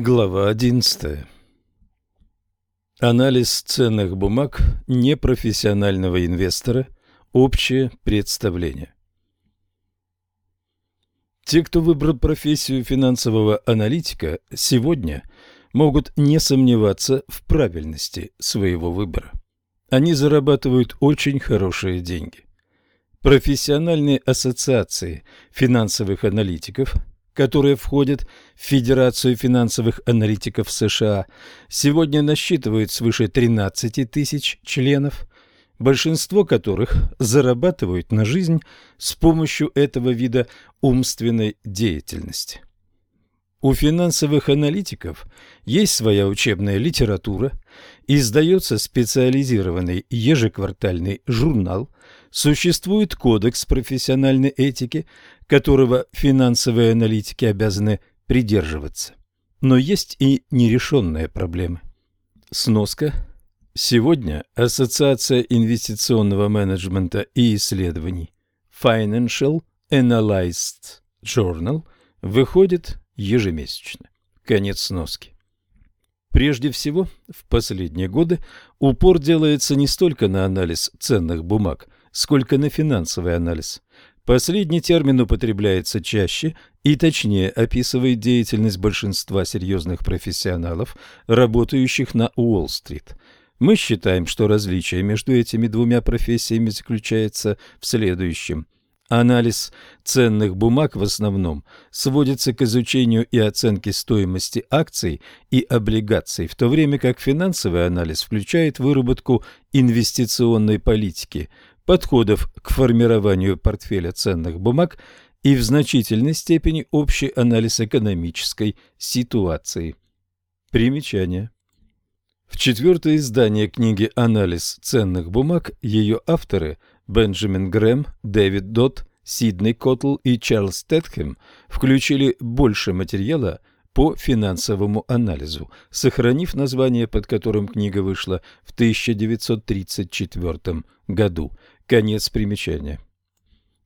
Глава 11. Анализ ценных бумаг непрофессионального инвестора. Общее представление. Те, кто выбрал профессию финансового аналитика, сегодня могут не сомневаться в правильности своего выбора. Они зарабатывают очень хорошие деньги. Профессиональные ассоциации финансовых аналитиков – которые входят в Федерацию финансовых аналитиков США, сегодня насчитывают свыше 13 тысяч членов, большинство которых зарабатывают на жизнь с помощью этого вида умственной деятельности. У финансовых аналитиков есть своя учебная литература, издается специализированный ежеквартальный журнал, существует кодекс профессиональной этики, которого финансовые аналитики обязаны придерживаться. Но есть и нерешенные проблемы. Сноска. Сегодня Ассоциация инвестиционного менеджмента и исследований Financial Analyst Journal выходит ежемесячно. Конец сноски. Прежде всего, в последние годы упор делается не столько на анализ ценных бумаг, сколько на финансовый анализ. Последний термин употребляется чаще и точнее описывает деятельность большинства серьезных профессионалов, работающих на Уолл-стрит. Мы считаем, что различие между этими двумя профессиями заключается в следующем. Анализ ценных бумаг в основном сводится к изучению и оценке стоимости акций и облигаций, в то время как финансовый анализ включает выработку инвестиционной политики – подходов к формированию портфеля ценных бумаг и в значительной степени общий анализ экономической ситуации. Примечание. В четвертое издание книги «Анализ ценных бумаг» ее авторы Бенджамин Грэм, Дэвид Дот, Сидней Коттл и Чарльз Тетхэм включили больше материала по финансовому анализу, сохранив название, под которым книга вышла в 1934 году. Конец примечания.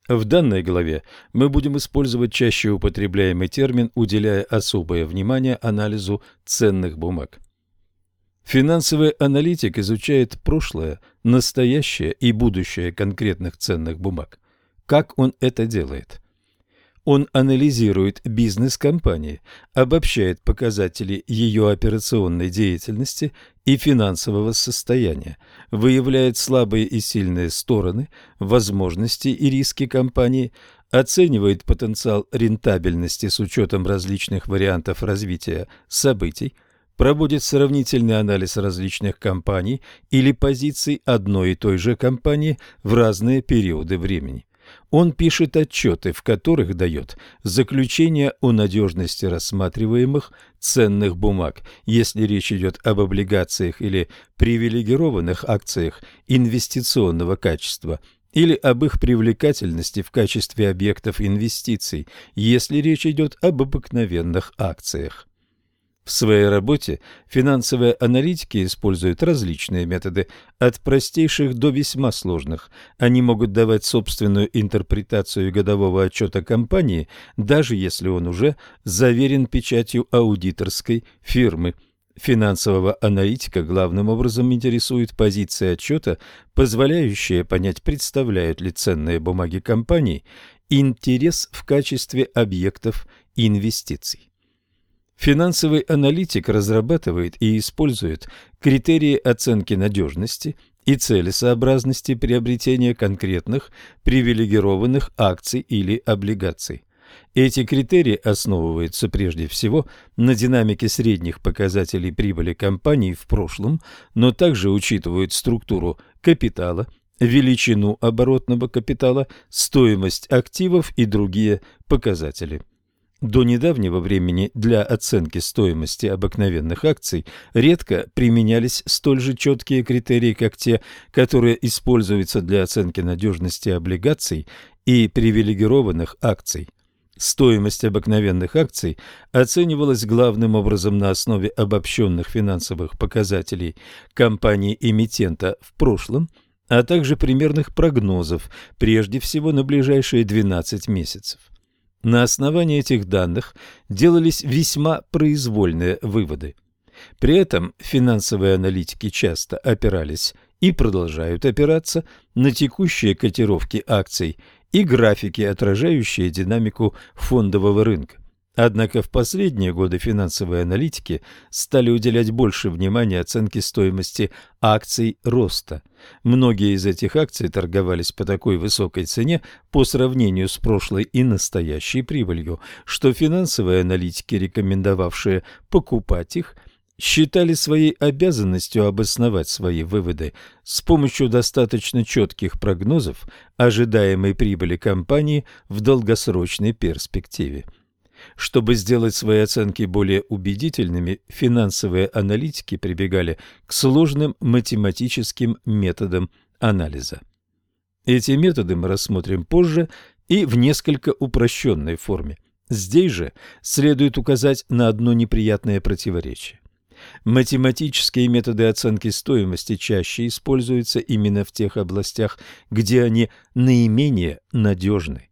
В данной главе мы будем использовать чаще употребляемый термин, уделяя особое внимание анализу ценных бумаг. Финансовый аналитик изучает прошлое, настоящее и будущее конкретных ценных бумаг. Как он это делает? Он анализирует бизнес компании, обобщает показатели ее операционной деятельности и финансового состояния, выявляет слабые и сильные стороны, возможности и риски компании, оценивает потенциал рентабельности с учетом различных вариантов развития событий, проводит сравнительный анализ различных компаний или позиций одной и той же компании в разные периоды времени. Он пишет отчеты, в которых дает заключение о надежности рассматриваемых ценных бумаг, если речь идет об облигациях или привилегированных акциях инвестиционного качества, или об их привлекательности в качестве объектов инвестиций, если речь идет об обыкновенных акциях. В своей работе финансовые аналитики используют различные методы, от простейших до весьма сложных. Они могут давать собственную интерпретацию годового отчета компании, даже если он уже заверен печатью аудиторской фирмы. Финансового аналитика главным образом интересует позиция отчета, позволяющая понять, представляют ли ценные бумаги компании интерес в качестве объектов инвестиций. Финансовый аналитик разрабатывает и использует критерии оценки надежности и целесообразности приобретения конкретных привилегированных акций или облигаций. Эти критерии основываются прежде всего на динамике средних показателей прибыли компании в прошлом, но также учитывают структуру капитала, величину оборотного капитала, стоимость активов и другие показатели. До недавнего времени для оценки стоимости обыкновенных акций редко применялись столь же четкие критерии, как те, которые используются для оценки надежности облигаций и привилегированных акций. Стоимость обыкновенных акций оценивалась главным образом на основе обобщенных финансовых показателей компании-эмитента в прошлом, а также примерных прогнозов, прежде всего на ближайшие 12 месяцев. На основании этих данных делались весьма произвольные выводы. При этом финансовые аналитики часто опирались и продолжают опираться на текущие котировки акций и графики, отражающие динамику фондового рынка. Однако в последние годы финансовые аналитики стали уделять больше внимания оценке стоимости акций роста. Многие из этих акций торговались по такой высокой цене по сравнению с прошлой и настоящей прибылью, что финансовые аналитики, рекомендовавшие покупать их, считали своей обязанностью обосновать свои выводы с помощью достаточно четких прогнозов ожидаемой прибыли компании в долгосрочной перспективе. Чтобы сделать свои оценки более убедительными, финансовые аналитики прибегали к сложным математическим методам анализа. Эти методы мы рассмотрим позже и в несколько упрощенной форме. Здесь же следует указать на одно неприятное противоречие. Математические методы оценки стоимости чаще используются именно в тех областях, где они наименее надежны.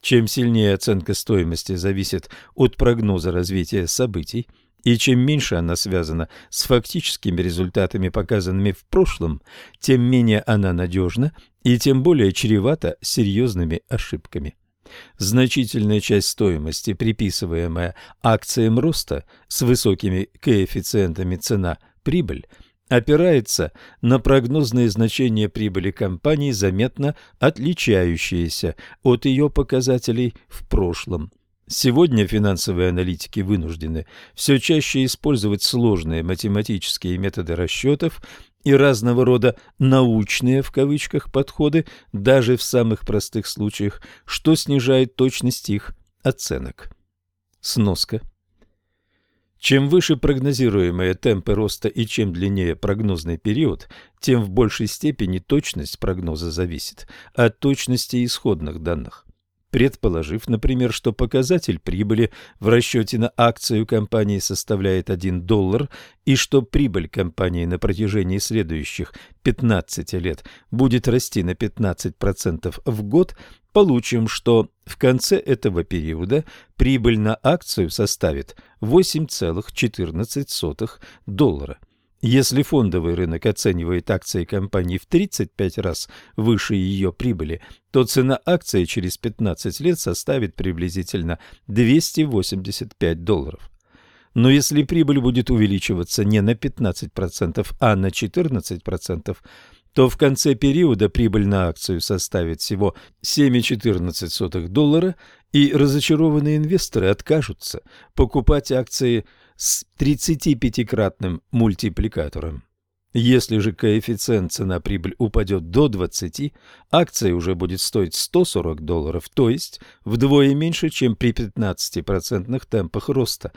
Чем сильнее оценка стоимости зависит от прогноза развития событий, и чем меньше она связана с фактическими результатами, показанными в прошлом, тем менее она надежна и тем более чревата серьезными ошибками. Значительная часть стоимости, приписываемая акциям роста с высокими коэффициентами цена-прибыль, опирается на прогнозные значения прибыли компании, заметно отличающиеся от ее показателей в прошлом. Сегодня финансовые аналитики вынуждены все чаще использовать сложные математические методы расчетов и разного рода «научные» в кавычках подходы даже в самых простых случаях, что снижает точность их оценок. Сноска. Чем выше прогнозируемые темпы роста и чем длиннее прогнозный период, тем в большей степени точность прогноза зависит от точности исходных данных. Предположив, например, что показатель прибыли в расчете на акцию компании составляет 1 доллар и что прибыль компании на протяжении следующих 15 лет будет расти на 15% в год, получим, что в конце этого периода прибыль на акцию составит 8,14 доллара. Если фондовый рынок оценивает акции компании в 35 раз выше ее прибыли, то цена акции через 15 лет составит приблизительно 285 долларов. Но если прибыль будет увеличиваться не на 15%, а на 14%, то в конце периода прибыль на акцию составит всего 7,14 доллара, и разочарованные инвесторы откажутся покупать акции с 35-кратным мультипликатором. Если же коэффициент цена-прибыль упадет до 20, акция уже будет стоить 140 долларов, то есть вдвое меньше, чем при 15% темпах роста.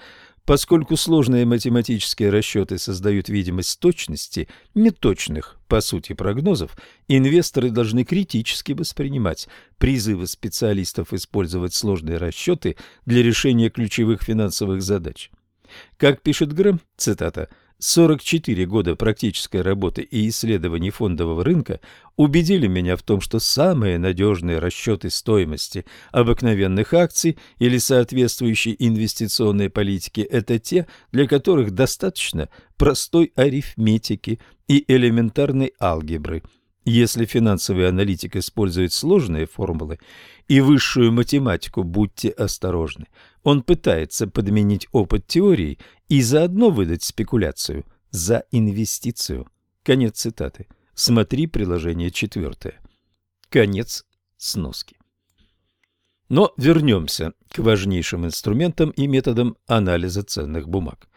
Поскольку сложные математические расчеты создают видимость точности неточных, по сути, прогнозов, инвесторы должны критически воспринимать призывы специалистов использовать сложные расчеты для решения ключевых финансовых задач. Как пишет Грэм, цитата, 44 года практической работы и исследований фондового рынка убедили меня в том, что самые надежные расчеты стоимости обыкновенных акций или соответствующей инвестиционной политики – это те, для которых достаточно простой арифметики и элементарной алгебры – если финансовый аналитик использует сложные формулы и высшую математику, будьте осторожны. Он пытается подменить опыт теории и заодно выдать спекуляцию за инвестицию. Конец цитаты. Смотри приложение четвертое. Конец сноски. Но вернемся к важнейшим инструментам и методам анализа ценных бумаг.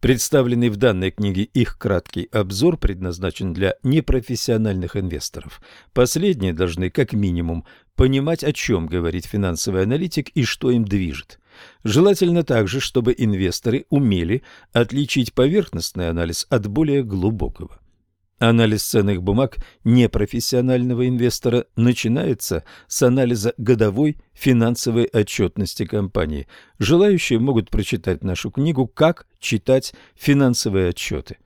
Представленный в данной книге их краткий обзор предназначен для непрофессиональных инвесторов. Последние должны как минимум понимать, о чем говорит финансовый аналитик и что им движет. Желательно также, чтобы инвесторы умели отличить поверхностный анализ от более глубокого. Анализ ценных бумаг непрофессионального инвестора начинается с анализа годовой финансовой отчетности компании. Желающие могут прочитать нашу книгу «Как читать финансовые отчеты».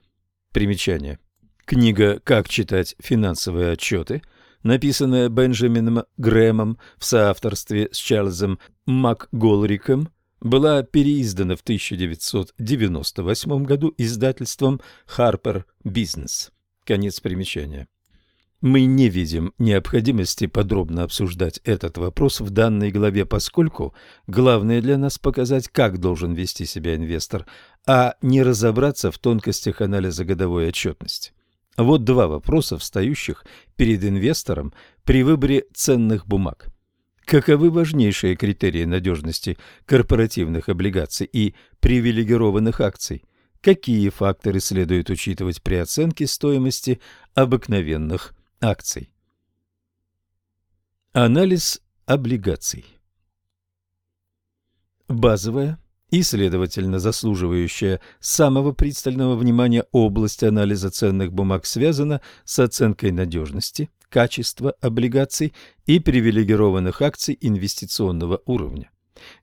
Примечание. Книга «Как читать финансовые отчеты» написанная Бенджамином Грэмом в соавторстве с Чарльзом МакГолриком, была переиздана в 1998 году издательством Harper Business. Конец примечания. Мы не видим необходимости подробно обсуждать этот вопрос в данной главе, поскольку главное для нас показать, как должен вести себя инвестор, а не разобраться в тонкостях анализа годовой отчетности. Вот два вопроса, встающих перед инвестором при выборе ценных бумаг. Каковы важнейшие критерии надежности корпоративных облигаций и привилегированных акций? Какие факторы следует учитывать при оценке стоимости обыкновенных акций. Анализ облигаций. Базовая и, следовательно, заслуживающая самого пристального внимания область анализа ценных бумаг связана с оценкой надежности, качества облигаций и привилегированных акций инвестиционного уровня.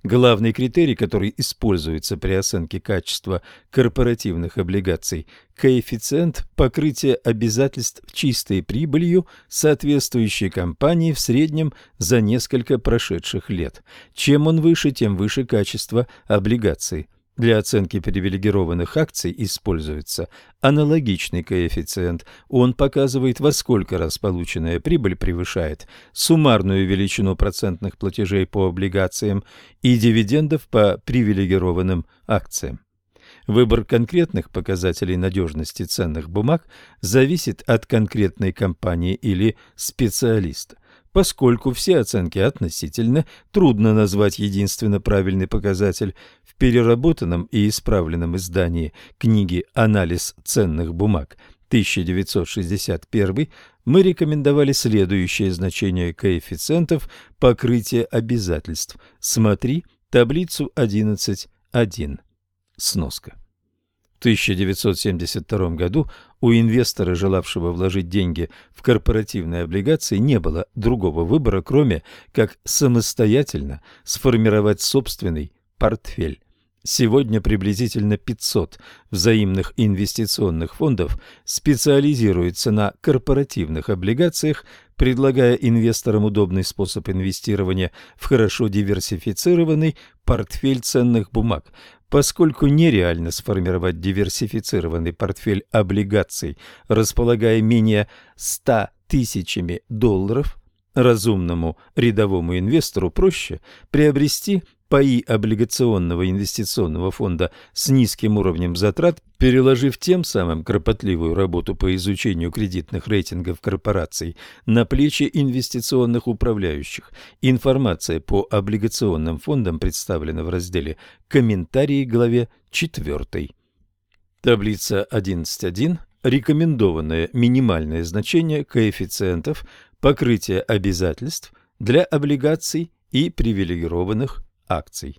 Главный критерий, который используется при оценке качества корпоративных облигаций – коэффициент покрытия обязательств чистой прибылью соответствующей компании в среднем за несколько прошедших лет. Чем он выше, тем выше качество облигаций. Для оценки привилегированных акций используется аналогичный коэффициент. Он показывает, во сколько раз полученная прибыль превышает суммарную величину процентных платежей по облигациям и дивидендов по привилегированным акциям. Выбор конкретных показателей надежности ценных бумаг зависит от конкретной компании или специалиста. Поскольку все оценки относительно, трудно назвать единственно правильный показатель. Переработанном и исправленном издании книги «Анализ ценных бумаг» 1961 мы рекомендовали следующее значение коэффициентов покрытия обязательств. Смотри таблицу 11.1. Сноска. В 1972 году у инвестора, желавшего вложить деньги в корпоративные облигации, не было другого выбора, кроме как самостоятельно сформировать собственный портфель. Сегодня приблизительно 500 взаимных инвестиционных фондов специализируются на корпоративных облигациях, предлагая инвесторам удобный способ инвестирования в хорошо диверсифицированный портфель ценных бумаг, Поскольку нереально сформировать диверсифицированный портфель облигаций, располагая менее 100 тысячами долларов, разумному рядовому инвестору проще приобрести паи облигационного инвестиционного фонда с низким уровнем затрат, переложив тем самым кропотливую работу по изучению кредитных рейтингов корпораций на плечи инвестиционных управляющих. Информация по облигационным фондам представлена в разделе «Комментарии» главе 4. Таблица 11.1. Рекомендованное минимальное значение коэффициентов покрытия обязательств для облигаций и привилегированных акций.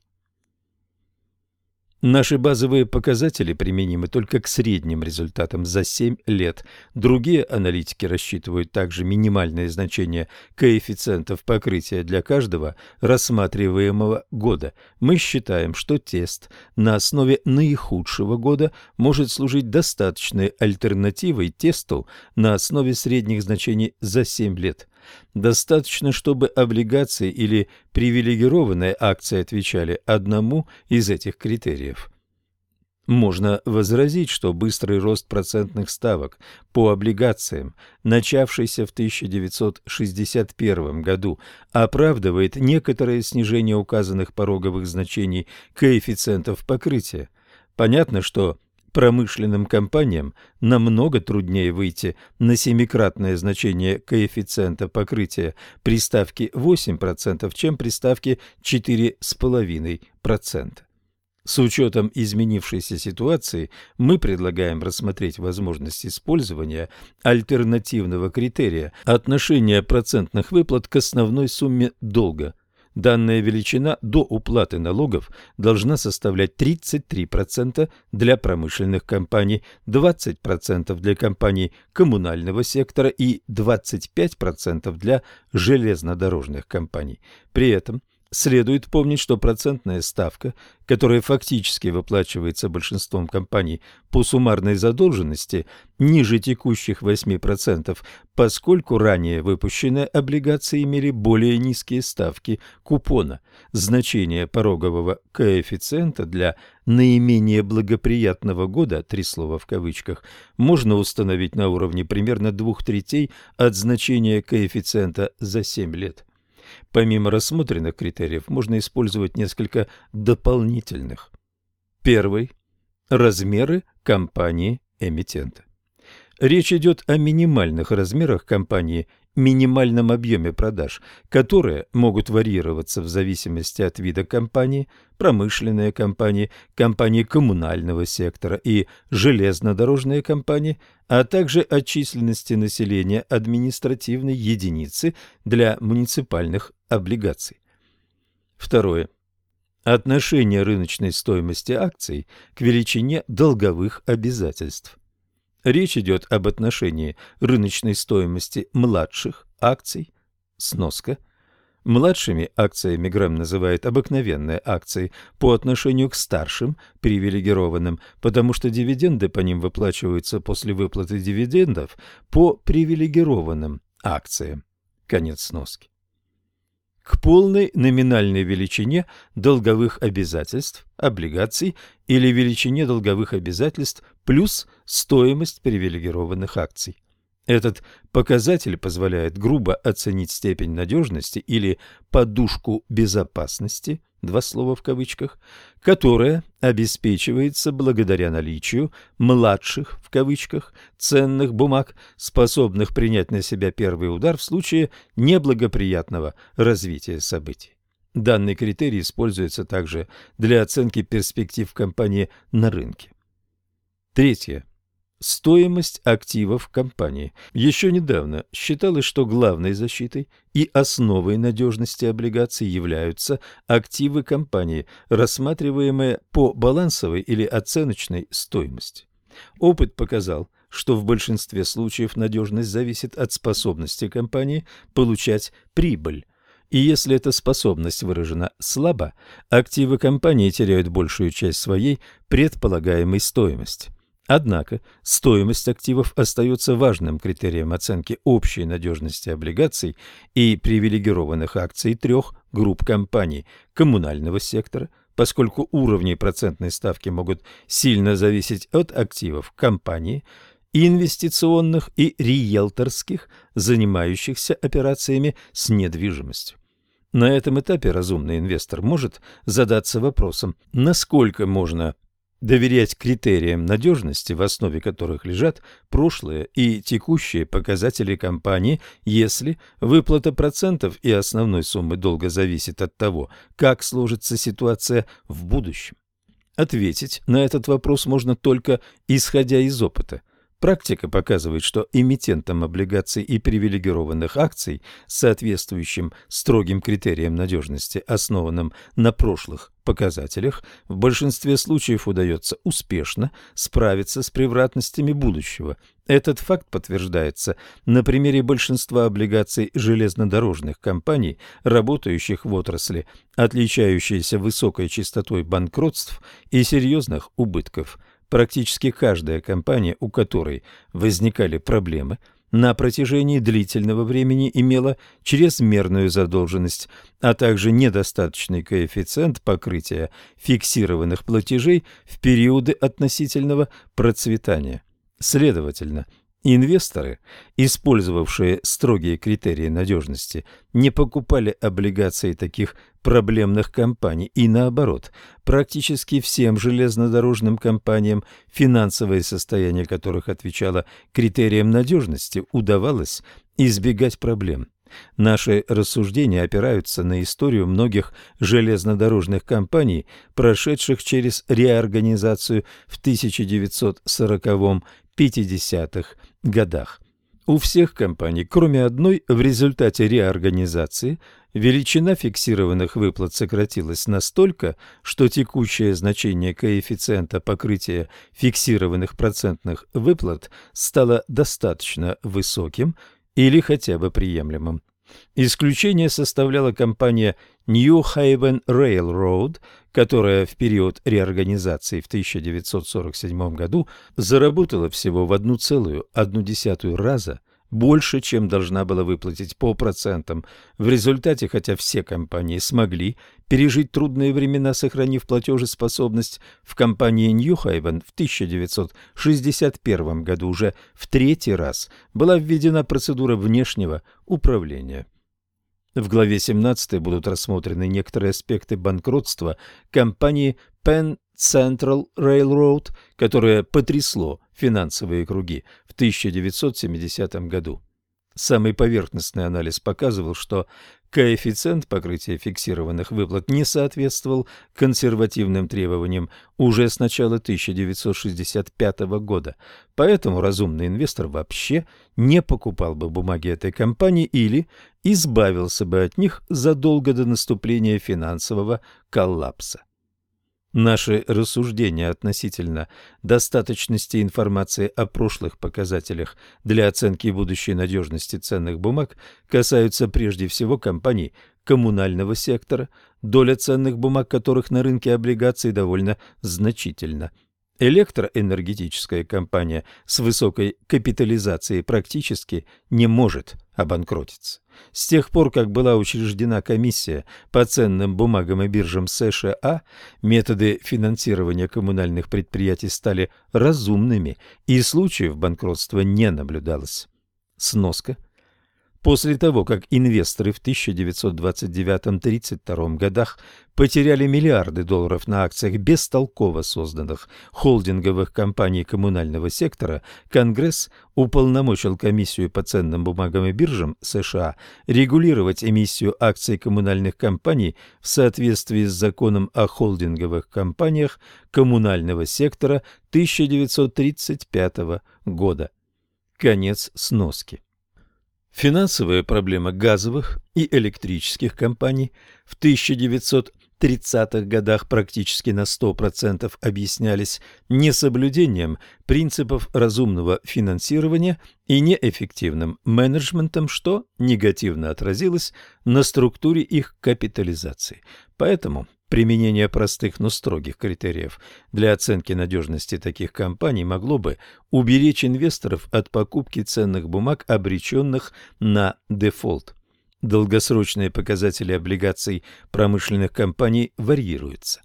Наши базовые показатели применимы только к средним результатам за 7 лет. Другие аналитики рассчитывают также минимальное значение коэффициентов покрытия для каждого рассматриваемого года. Мы считаем, что тест на основе наихудшего года может служить достаточной альтернативой тесту на основе средних значений за 7 лет. Достаточно, чтобы облигации или привилегированные акции отвечали одному из этих критериев. Можно возразить, что быстрый рост процентных ставок по облигациям, начавшийся в 1961 году, оправдывает некоторое снижение указанных пороговых значений коэффициентов покрытия. Понятно, что Промышленным компаниям намного труднее выйти на семикратное значение коэффициента покрытия при ставке 8%, чем при ставке 4,5%. С учетом изменившейся ситуации мы предлагаем рассмотреть возможность использования альтернативного критерия отношения процентных выплат к основной сумме долга – Данная величина до уплаты налогов должна составлять 33% для промышленных компаний, 20% для компаний коммунального сектора и 25% для железнодорожных компаний. При этом Следует помнить, что процентная ставка, которая фактически выплачивается большинством компаний по суммарной задолженности, ниже текущих 8%, поскольку ранее выпущенные облигации имели более низкие ставки купона. Значение порогового коэффициента для наименее благоприятного года, три слова в кавычках, можно установить на уровне примерно двух третей от значения коэффициента за 7 лет. Помимо рассмотренных критериев, можно использовать несколько дополнительных. Первый – размеры компании-эмитента. Речь идет о минимальных размерах компании минимальном объеме продаж, которые могут варьироваться в зависимости от вида компании, промышленные компании, компании коммунального сектора и железнодорожные компании, а также от численности населения административной единицы для муниципальных облигаций. Второе. Отношение рыночной стоимости акций к величине долговых обязательств. Речь идет об отношении рыночной стоимости младших акций, сноска. Младшими акциями Грэм называет обыкновенные акции по отношению к старшим привилегированным, потому что дивиденды по ним выплачиваются после выплаты дивидендов по привилегированным акциям. Конец сноски к полной номинальной величине долговых обязательств, облигаций или величине долговых обязательств плюс стоимость привилегированных акций. Этот показатель позволяет грубо оценить степень надежности или подушку безопасности два слова в кавычках, которая обеспечивается благодаря наличию «младших» в кавычках ценных бумаг, способных принять на себя первый удар в случае неблагоприятного развития событий. Данный критерий используется также для оценки перспектив компании на рынке. Третье. Стоимость активов компании. Еще недавно считалось, что главной защитой и основой надежности облигаций являются активы компании, рассматриваемые по балансовой или оценочной стоимости. Опыт показал, что в большинстве случаев надежность зависит от способности компании получать прибыль. И если эта способность выражена слабо, активы компании теряют большую часть своей предполагаемой стоимости. Однако стоимость активов остается важным критерием оценки общей надежности облигаций и привилегированных акций трех групп компаний коммунального сектора, поскольку уровни процентной ставки могут сильно зависеть от активов компании, инвестиционных и риэлторских, занимающихся операциями с недвижимостью. На этом этапе разумный инвестор может задаться вопросом, насколько можно доверять критериям надежности, в основе которых лежат прошлые и текущие показатели компании, если выплата процентов и основной суммы долга зависит от того, как сложится ситуация в будущем. Ответить на этот вопрос можно только исходя из опыта. Практика показывает, что эмитентам облигаций и привилегированных акций, соответствующим строгим критериям надежности, основанным на прошлых показателях, в большинстве случаев удается успешно справиться с превратностями будущего. Этот факт подтверждается на примере большинства облигаций железнодорожных компаний, работающих в отрасли, отличающейся высокой частотой банкротств и серьезных убытков – Практически каждая компания, у которой возникали проблемы, на протяжении длительного времени имела чрезмерную задолженность, а также недостаточный коэффициент покрытия фиксированных платежей в периоды относительного процветания. Следовательно, Инвесторы, использовавшие строгие критерии надежности, не покупали облигации таких проблемных компаний и наоборот, практически всем железнодорожным компаниям, финансовое состояние которых отвечало критериям надежности, удавалось избегать проблем. Наши рассуждения опираются на историю многих железнодорожных компаний, прошедших через реорганизацию в 1940 50-х годах. У всех компаний, кроме одной, в результате реорганизации величина фиксированных выплат сократилась настолько, что текущее значение коэффициента покрытия фиксированных процентных выплат стало достаточно высоким или хотя бы приемлемым. Исключение составляла компания New Haven Railroad, которая в период реорганизации в 1947 году заработала всего в 1,1 раза больше, чем должна была выплатить по процентам. В результате, хотя все компании смогли пережить трудные времена, сохранив платежеспособность, в компании Ньюхайвен в 1961 году уже в третий раз была введена процедура внешнего управления. В главе 17 будут рассмотрены некоторые аспекты банкротства компании Penn Central Railroad, которое потрясло финансовые круги в 1970 году. Самый поверхностный анализ показывал, что коэффициент покрытия фиксированных выплат не соответствовал консервативным требованиям уже с начала 1965 года, поэтому разумный инвестор вообще не покупал бы бумаги этой компании или избавился бы от них задолго до наступления финансового коллапса. Наши рассуждения относительно достаточности информации о прошлых показателях для оценки будущей надежности ценных бумаг касаются прежде всего компаний коммунального сектора, доля ценных бумаг которых на рынке облигаций довольно значительна – Электроэнергетическая компания с высокой капитализацией практически не может обанкротиться. С тех пор, как была учреждена комиссия по ценным бумагам и биржам США, методы финансирования коммунальных предприятий стали разумными, и случаев банкротства не наблюдалось. Сноска – После того, как инвесторы в 1929-32 годах потеряли миллиарды долларов на акциях бестолково созданных холдинговых компаний коммунального сектора, Конгресс уполномочил комиссию по ценным бумагам и биржам США регулировать эмиссию акций коммунальных компаний в соответствии с законом о холдинговых компаниях коммунального сектора 1935 года. Конец сноски. Финансовая проблема газовых и электрических компаний в 1930-х годах практически на 100% объяснялись несоблюдением принципов разумного финансирования и неэффективным менеджментом, что негативно отразилось на структуре их капитализации. Поэтому Применение простых, но строгих критериев для оценки надежности таких компаний могло бы уберечь инвесторов от покупки ценных бумаг, обреченных на дефолт. Долгосрочные показатели облигаций промышленных компаний варьируются.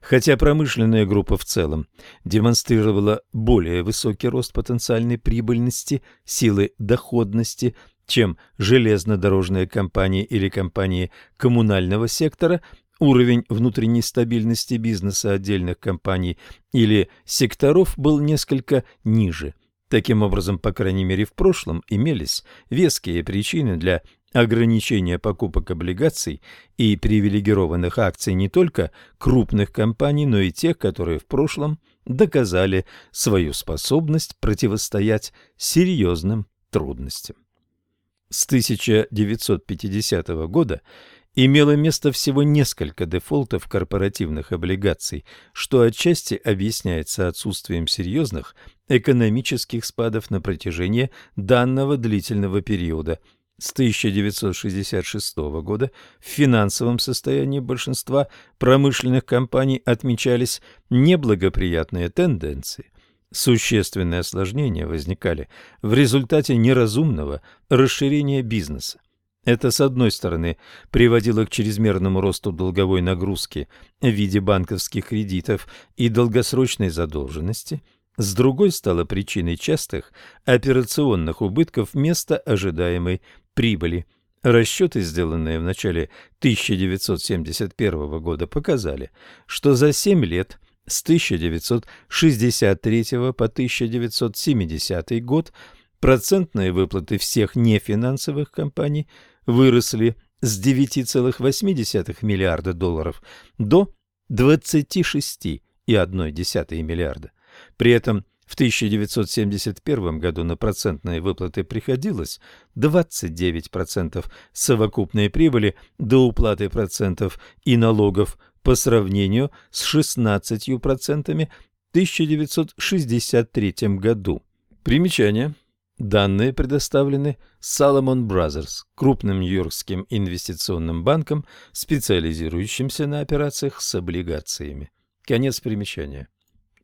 Хотя промышленная группа в целом демонстрировала более высокий рост потенциальной прибыльности, силы доходности, чем железнодорожные компании или компании коммунального сектора, Уровень внутренней стабильности бизнеса отдельных компаний или секторов был несколько ниже. Таким образом, по крайней мере в прошлом, имелись веские причины для ограничения покупок облигаций и привилегированных акций не только крупных компаний, но и тех, которые в прошлом доказали свою способность противостоять серьезным трудностям. С 1950 года имело место всего несколько дефолтов корпоративных облигаций, что отчасти объясняется отсутствием серьезных экономических спадов на протяжении данного длительного периода. С 1966 года в финансовом состоянии большинства промышленных компаний отмечались неблагоприятные тенденции. Существенные осложнения возникали в результате неразумного расширения бизнеса. Это, с одной стороны, приводило к чрезмерному росту долговой нагрузки в виде банковских кредитов и долгосрочной задолженности, с другой стало причиной частых операционных убытков вместо ожидаемой прибыли. Расчеты, сделанные в начале 1971 года, показали, что за 7 лет с 1963 по 1970 год процентные выплаты всех нефинансовых компаний выросли с 9,8 миллиарда долларов до 26,1 миллиарда. При этом в 1971 году на процентные выплаты приходилось 29% совокупной прибыли до уплаты процентов и налогов по сравнению с 16% в 1963 году. Примечание. Данные предоставлены Salomon Brothers, крупным нью-йоркским инвестиционным банком, специализирующимся на операциях с облигациями. Конец примечания.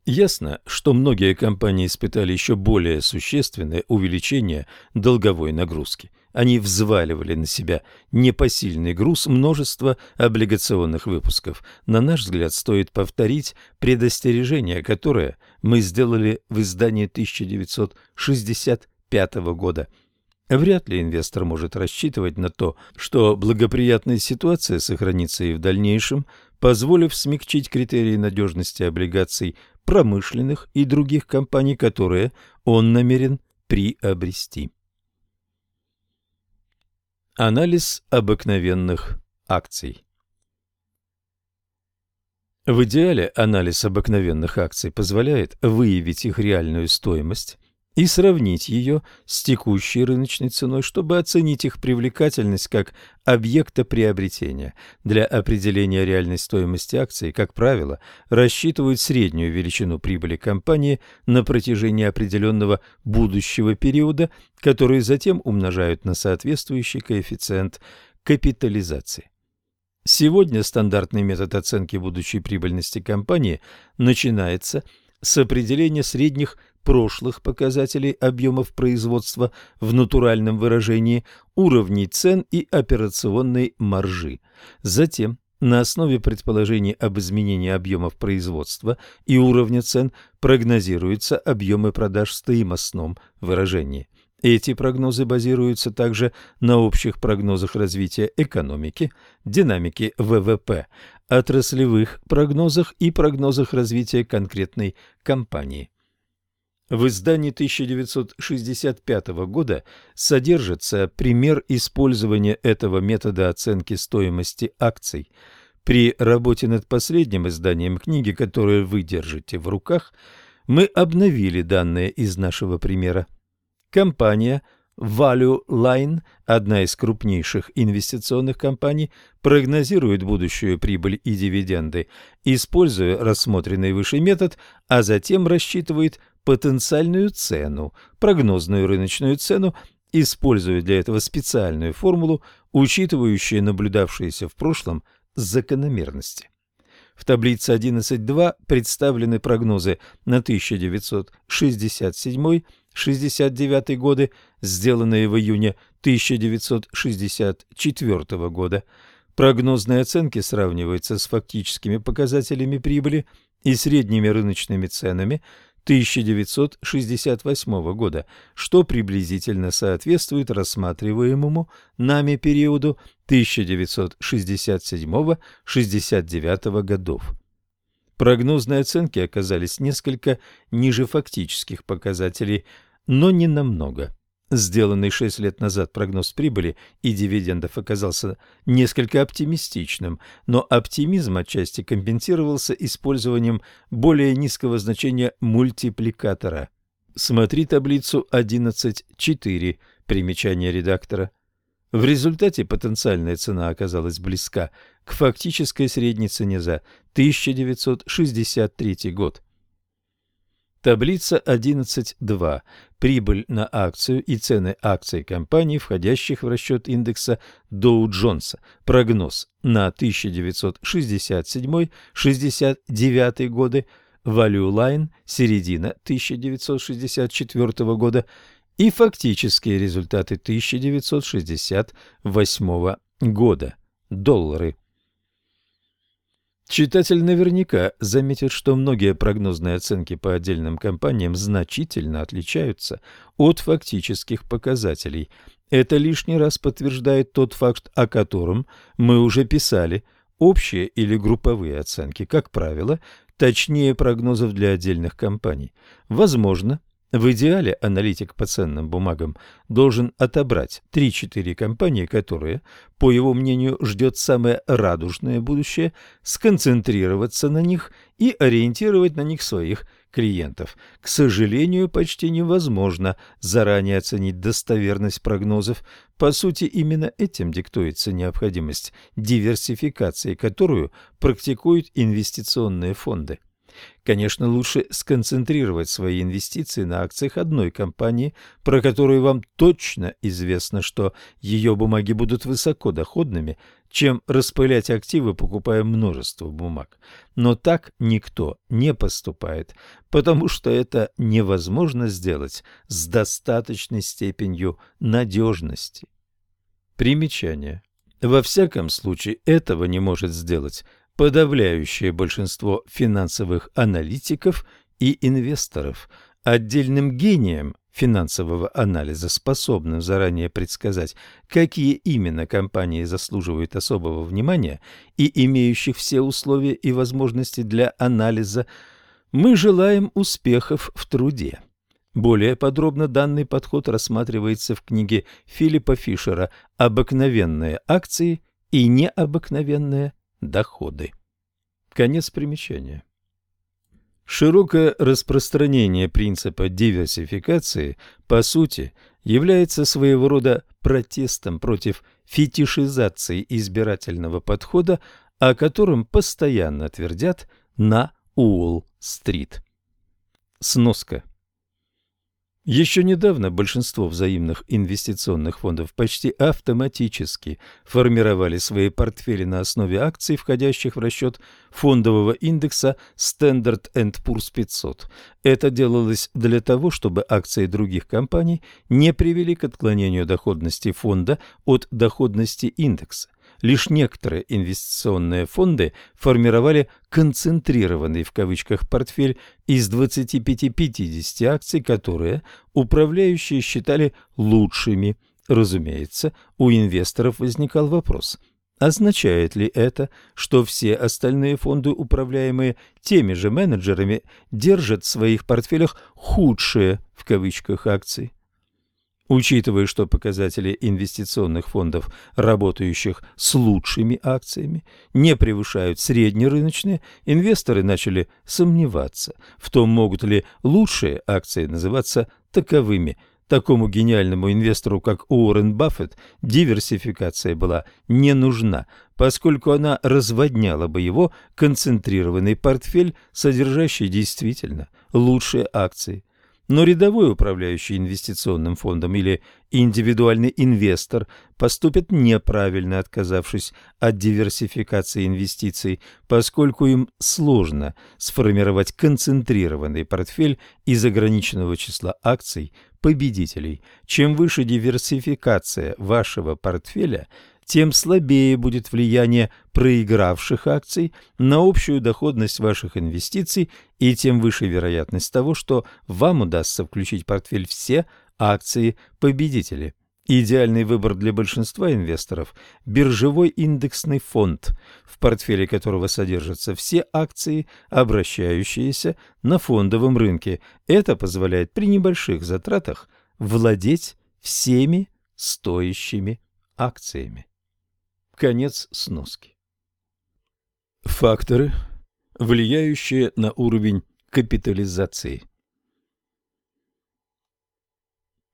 Ясно, что многие компании испытали еще более существенное увеличение долговой нагрузки. Они взваливали на себя непосильный груз множества облигационных выпусков. На наш взгляд, стоит повторить предостережение, которое мы сделали в издании 1960 2005 года. Вряд ли инвестор может рассчитывать на то, что благоприятная ситуация сохранится и в дальнейшем, позволив смягчить критерии надежности облигаций промышленных и других компаний, которые он намерен приобрести. Анализ обыкновенных акций В идеале анализ обыкновенных акций позволяет выявить их реальную стоимость и сравнить ее с текущей рыночной ценой, чтобы оценить их привлекательность как объекта приобретения. Для определения реальной стоимости акций, как правило, рассчитывают среднюю величину прибыли компании на протяжении определенного будущего периода, который затем умножают на соответствующий коэффициент капитализации. Сегодня стандартный метод оценки будущей прибыльности компании начинается с определения средних прошлых показателей объемов производства в натуральном выражении, уровней цен и операционной маржи. Затем на основе предположений об изменении объемов производства и уровня цен прогнозируются объемы продаж в стоимостном выражении. Эти прогнозы базируются также на общих прогнозах развития экономики, динамики ВВП, отраслевых прогнозах и прогнозах развития конкретной компании. В издании 1965 года содержится пример использования этого метода оценки стоимости акций. При работе над последним изданием книги, которую вы держите в руках, мы обновили данные из нашего примера. Компания Value Line, одна из крупнейших инвестиционных компаний, прогнозирует будущую прибыль и дивиденды, используя рассмотренный выше метод, а затем рассчитывает потенциальную цену, прогнозную рыночную цену, используя для этого специальную формулу, учитывающую наблюдавшиеся в прошлом закономерности. В таблице 11.2 представлены прогнозы на 1967-69 годы, сделанные в июне 1964 года. Прогнозные оценки сравниваются с фактическими показателями прибыли и средними рыночными ценами 1968 года, что приблизительно соответствует рассматриваемому нами периоду 1967-69 годов. Прогнозные оценки оказались несколько ниже фактических показателей, но не намного. Сделанный шесть лет назад прогноз прибыли и дивидендов оказался несколько оптимистичным, но оптимизм отчасти компенсировался использованием более низкого значения мультипликатора. Смотри таблицу 11.4, примечание редактора. В результате потенциальная цена оказалась близка к фактической средней цене за 1963 год. Таблица 11.2. Прибыль на акцию и цены акций компаний, входящих в расчет индекса Доу-Джонса. Прогноз на 1967-69 годы. Value Line. Середина 1964 года. И фактические результаты 1968 года. Доллары. Читатель наверняка заметит, что многие прогнозные оценки по отдельным компаниям значительно отличаются от фактических показателей. Это лишний раз подтверждает тот факт, о котором мы уже писали. Общие или групповые оценки, как правило, точнее прогнозов для отдельных компаний. Возможно, в идеале аналитик по ценным бумагам должен отобрать 3-4 компании, которые, по его мнению, ждет самое радужное будущее, сконцентрироваться на них и ориентировать на них своих клиентов. К сожалению, почти невозможно заранее оценить достоверность прогнозов. По сути, именно этим диктуется необходимость диверсификации, которую практикуют инвестиционные фонды. Конечно, лучше сконцентрировать свои инвестиции на акциях одной компании, про которую вам точно известно, что ее бумаги будут высокодоходными, чем распылять активы, покупая множество бумаг. Но так никто не поступает, потому что это невозможно сделать с достаточной степенью надежности. Примечание. Во всяком случае, этого не может сделать подавляющее большинство финансовых аналитиков и инвесторов. Отдельным гением финансового анализа, способным заранее предсказать, какие именно компании заслуживают особого внимания и имеющих все условия и возможности для анализа, мы желаем успехов в труде. Более подробно данный подход рассматривается в книге Филиппа Фишера «Обыкновенные акции и необыкновенные доходы. Конец примечания. Широкое распространение принципа диверсификации, по сути, является своего рода протестом против фетишизации избирательного подхода, о котором постоянно твердят на Уолл-стрит. Сноска. Еще недавно большинство взаимных инвестиционных фондов почти автоматически формировали свои портфели на основе акций, входящих в расчет фондового индекса Standard Poor's 500. Это делалось для того, чтобы акции других компаний не привели к отклонению доходности фонда от доходности индекса. Лишь некоторые инвестиционные фонды формировали «концентрированный» в кавычках портфель из 25-50 акций, которые управляющие считали лучшими. Разумеется, у инвесторов возникал вопрос – Означает ли это, что все остальные фонды, управляемые теми же менеджерами, держат в своих портфелях «худшие» в кавычках акции? Учитывая, что показатели инвестиционных фондов, работающих с лучшими акциями, не превышают среднерыночные, инвесторы начали сомневаться в том, могут ли лучшие акции называться таковыми. Такому гениальному инвестору, как Уоррен Баффет, диверсификация была не нужна, поскольку она разводняла бы его концентрированный портфель, содержащий действительно лучшие акции. Но рядовой управляющий инвестиционным фондом или индивидуальный инвестор поступят неправильно, отказавшись от диверсификации инвестиций, поскольку им сложно сформировать концентрированный портфель из ограниченного числа акций победителей. Чем выше диверсификация вашего портфеля – тем слабее будет влияние проигравших акций на общую доходность ваших инвестиций и тем выше вероятность того, что вам удастся включить в портфель все акции победителей. Идеальный выбор для большинства инвесторов – биржевой индексный фонд, в портфеле которого содержатся все акции, обращающиеся на фондовом рынке. Это позволяет при небольших затратах владеть всеми стоящими акциями. Конец сноски. Факторы, влияющие на уровень капитализации.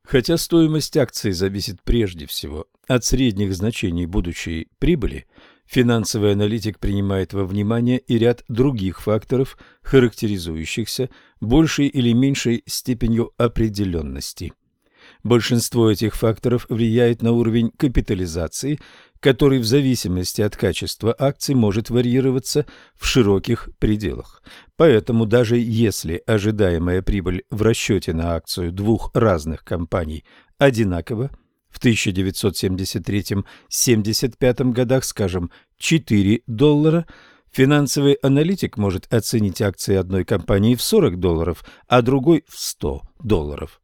Хотя стоимость акций зависит прежде всего от средних значений будущей прибыли, финансовый аналитик принимает во внимание и ряд других факторов, характеризующихся большей или меньшей степенью определенности. Большинство этих факторов влияет на уровень капитализации, который в зависимости от качества акций может варьироваться в широких пределах. Поэтому даже если ожидаемая прибыль в расчете на акцию двух разных компаний одинакова, в 1973-75 годах, скажем, 4 доллара, финансовый аналитик может оценить акции одной компании в 40 долларов, а другой в 100 долларов.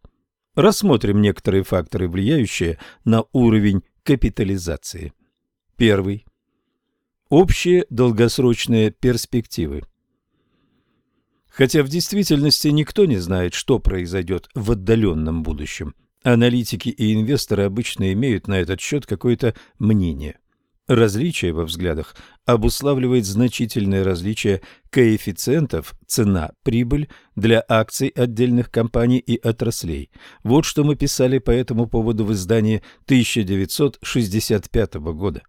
Рассмотрим некоторые факторы, влияющие на уровень капитализации. Первый. Общие долгосрочные перспективы. Хотя в действительности никто не знает, что произойдет в отдаленном будущем, аналитики и инвесторы обычно имеют на этот счет какое-то мнение. Различие во взглядах обуславливает значительное различие коэффициентов цена-прибыль для акций отдельных компаний и отраслей. Вот что мы писали по этому поводу в издании 1965 года.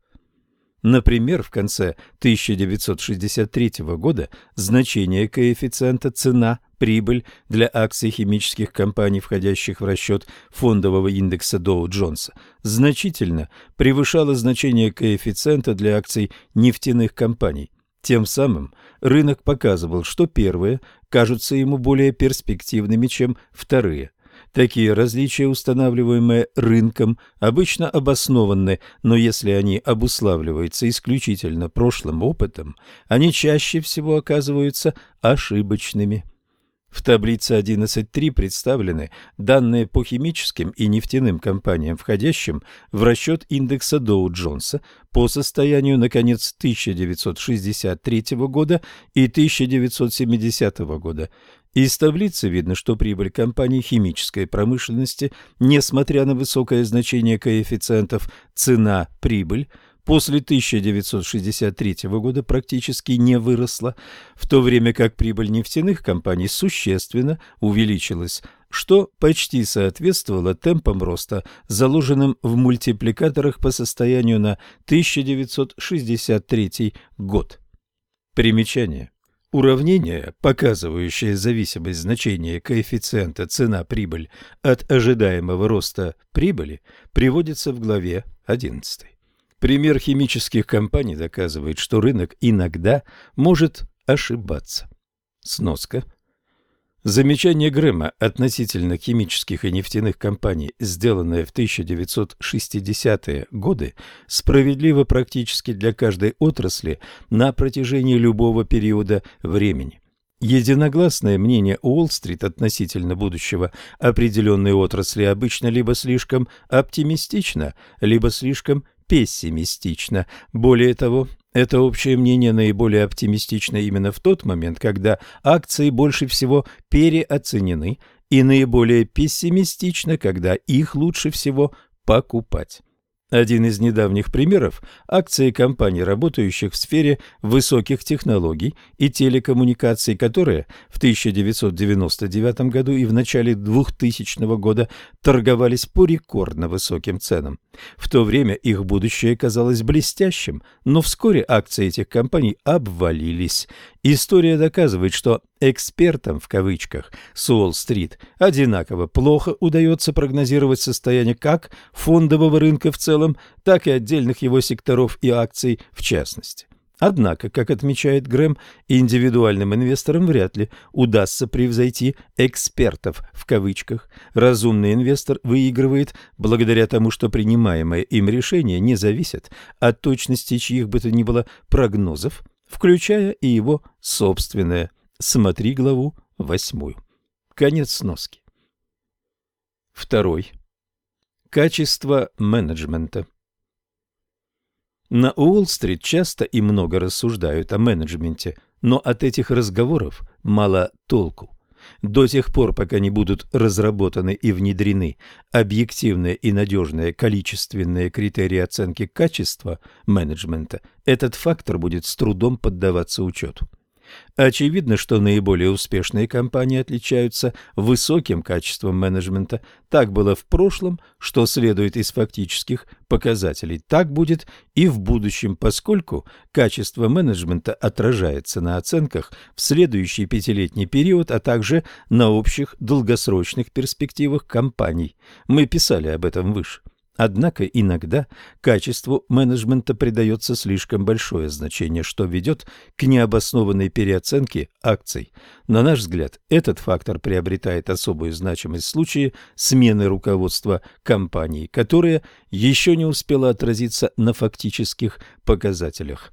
Например, в конце 1963 года значение коэффициента цена прибыль для акций химических компаний, входящих в расчет фондового индекса Доу-Джонса, значительно превышало значение коэффициента для акций нефтяных компаний. Тем самым рынок показывал, что первые кажутся ему более перспективными, чем вторые. Такие различия, устанавливаемые рынком, обычно обоснованы, но если они обуславливаются исключительно прошлым опытом, они чаще всего оказываются ошибочными. В таблице 11.3 представлены данные по химическим и нефтяным компаниям, входящим в расчет индекса Доу-Джонса по состоянию на конец 1963 года и 1970 года. Из таблицы видно, что прибыль компаний химической промышленности, несмотря на высокое значение коэффициентов цена-прибыль, после 1963 года практически не выросла, в то время как прибыль нефтяных компаний существенно увеличилась, что почти соответствовало темпам роста, заложенным в мультипликаторах по состоянию на 1963 год. Примечание. Уравнение, показывающее зависимость значения коэффициента цена-прибыль от ожидаемого роста прибыли, приводится в главе 11. Пример химических компаний доказывает, что рынок иногда может ошибаться. Сноска. Замечание Грэма относительно химических и нефтяных компаний, сделанное в 1960-е годы, справедливо практически для каждой отрасли на протяжении любого периода времени. Единогласное мнение Уолл-стрит относительно будущего определенной отрасли обычно либо слишком оптимистично, либо слишком пессимистично. Более того, это общее мнение наиболее оптимистично именно в тот момент, когда акции больше всего переоценены, и наиболее пессимистично, когда их лучше всего покупать. Один из недавних примеров – акции компаний, работающих в сфере высоких технологий и телекоммуникаций, которые в 1999 году и в начале 2000 года торговались по рекордно высоким ценам. В то время их будущее казалось блестящим, но вскоре акции этих компаний обвалились. История доказывает, что экспертам в кавычках с Уолл-стрит одинаково плохо удается прогнозировать состояние как фондового рынка в целом, так и отдельных его секторов и акций в частности. Однако, как отмечает Грэм, индивидуальным инвесторам вряд ли удастся превзойти «экспертов» в кавычках. Разумный инвестор выигрывает благодаря тому, что принимаемые им решения не зависят от точности чьих бы то ни было прогнозов, включая и его собственное. Смотри главу восьмую. Конец сноски. Второй. Качество менеджмента. На Уолл-стрит часто и много рассуждают о менеджменте, но от этих разговоров мало толку. До тех пор, пока не будут разработаны и внедрены объективные и надежные количественные критерии оценки качества менеджмента, этот фактор будет с трудом поддаваться учету. Очевидно, что наиболее успешные компании отличаются высоким качеством менеджмента. Так было в прошлом, что следует из фактических показателей. Так будет и в будущем, поскольку качество менеджмента отражается на оценках в следующий пятилетний период, а также на общих долгосрочных перспективах компаний. Мы писали об этом выше. Однако иногда качеству менеджмента придается слишком большое значение, что ведет к необоснованной переоценке акций. На наш взгляд, этот фактор приобретает особую значимость в случае смены руководства компании, которая еще не успела отразиться на фактических показателях.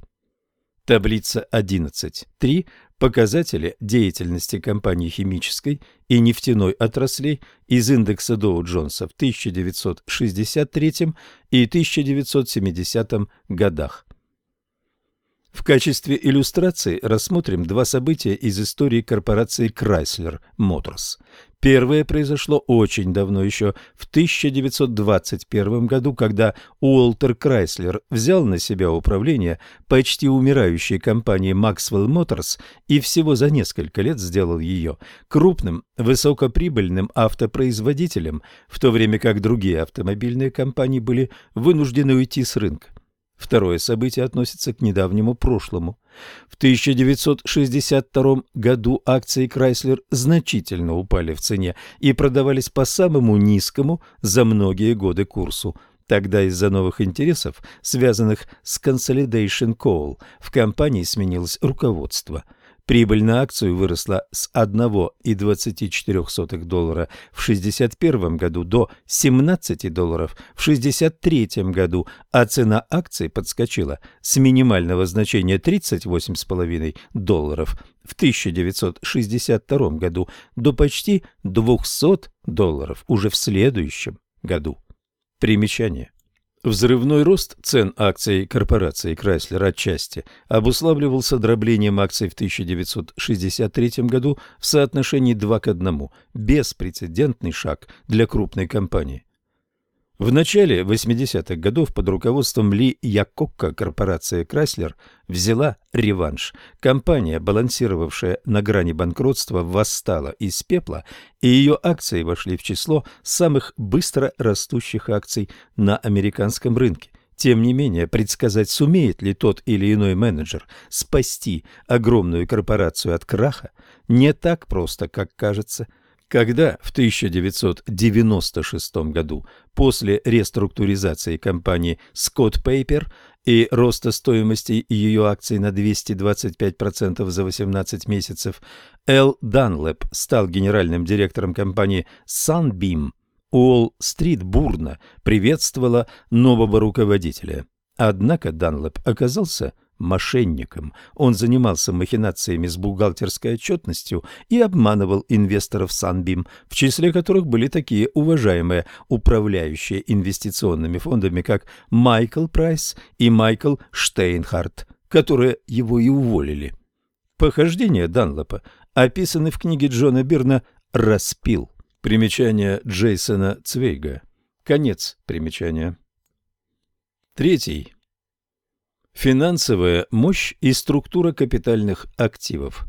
Таблица 11.3 Показатели деятельности компаний химической и нефтяной отраслей из индекса Доу-Джонса в 1963 и 1970 годах. В качестве иллюстрации рассмотрим два события из истории корпорации Chrysler Motors. Первое произошло очень давно, еще в 1921 году, когда Уолтер Крайслер взял на себя управление почти умирающей компанией Maxwell Motors и всего за несколько лет сделал ее крупным, высокоприбыльным автопроизводителем, в то время как другие автомобильные компании были вынуждены уйти с рынка. Второе событие относится к недавнему прошлому. В 1962 году акции Chrysler значительно упали в цене и продавались по самому низкому за многие годы курсу. Тогда из-за новых интересов, связанных с Consolidation Call, в компании сменилось руководство – Прибыль на акцию выросла с 1,24 доллара в 1961 году до 17 долларов в 1963 году, а цена акций подскочила с минимального значения 38,5 долларов в 1962 году до почти 200 долларов уже в следующем году. Примечание. Взрывной рост цен акций корпорации Chrysler отчасти обуславливался дроблением акций в 1963 году в соотношении 2 к 1, беспрецедентный шаг для крупной компании. В начале 80-х годов под руководством Ли Якокка корпорация Chrysler взяла реванш. Компания, балансировавшая на грани банкротства, восстала из пепла, и ее акции вошли в число самых быстро растущих акций на американском рынке. Тем не менее, предсказать, сумеет ли тот или иной менеджер спасти огромную корпорацию от краха, не так просто, как кажется – когда в 1996 году, после реструктуризации компании Scott Paper и роста стоимости ее акций на 225% за 18 месяцев, Эл Данлэп стал генеральным директором компании Sunbeam, Уолл-стрит бурно приветствовала нового руководителя. Однако Данлэп оказался мошенником. Он занимался махинациями с бухгалтерской отчетностью и обманывал инвесторов Санбим, в числе которых были такие уважаемые управляющие инвестиционными фондами, как Майкл Прайс и Майкл Штейнхарт, которые его и уволили. Похождения Данлопа описаны в книге Джона Бирна «Распил». Примечание Джейсона Цвейга. Конец примечания. Третий Финансовая мощь и структура капитальных активов.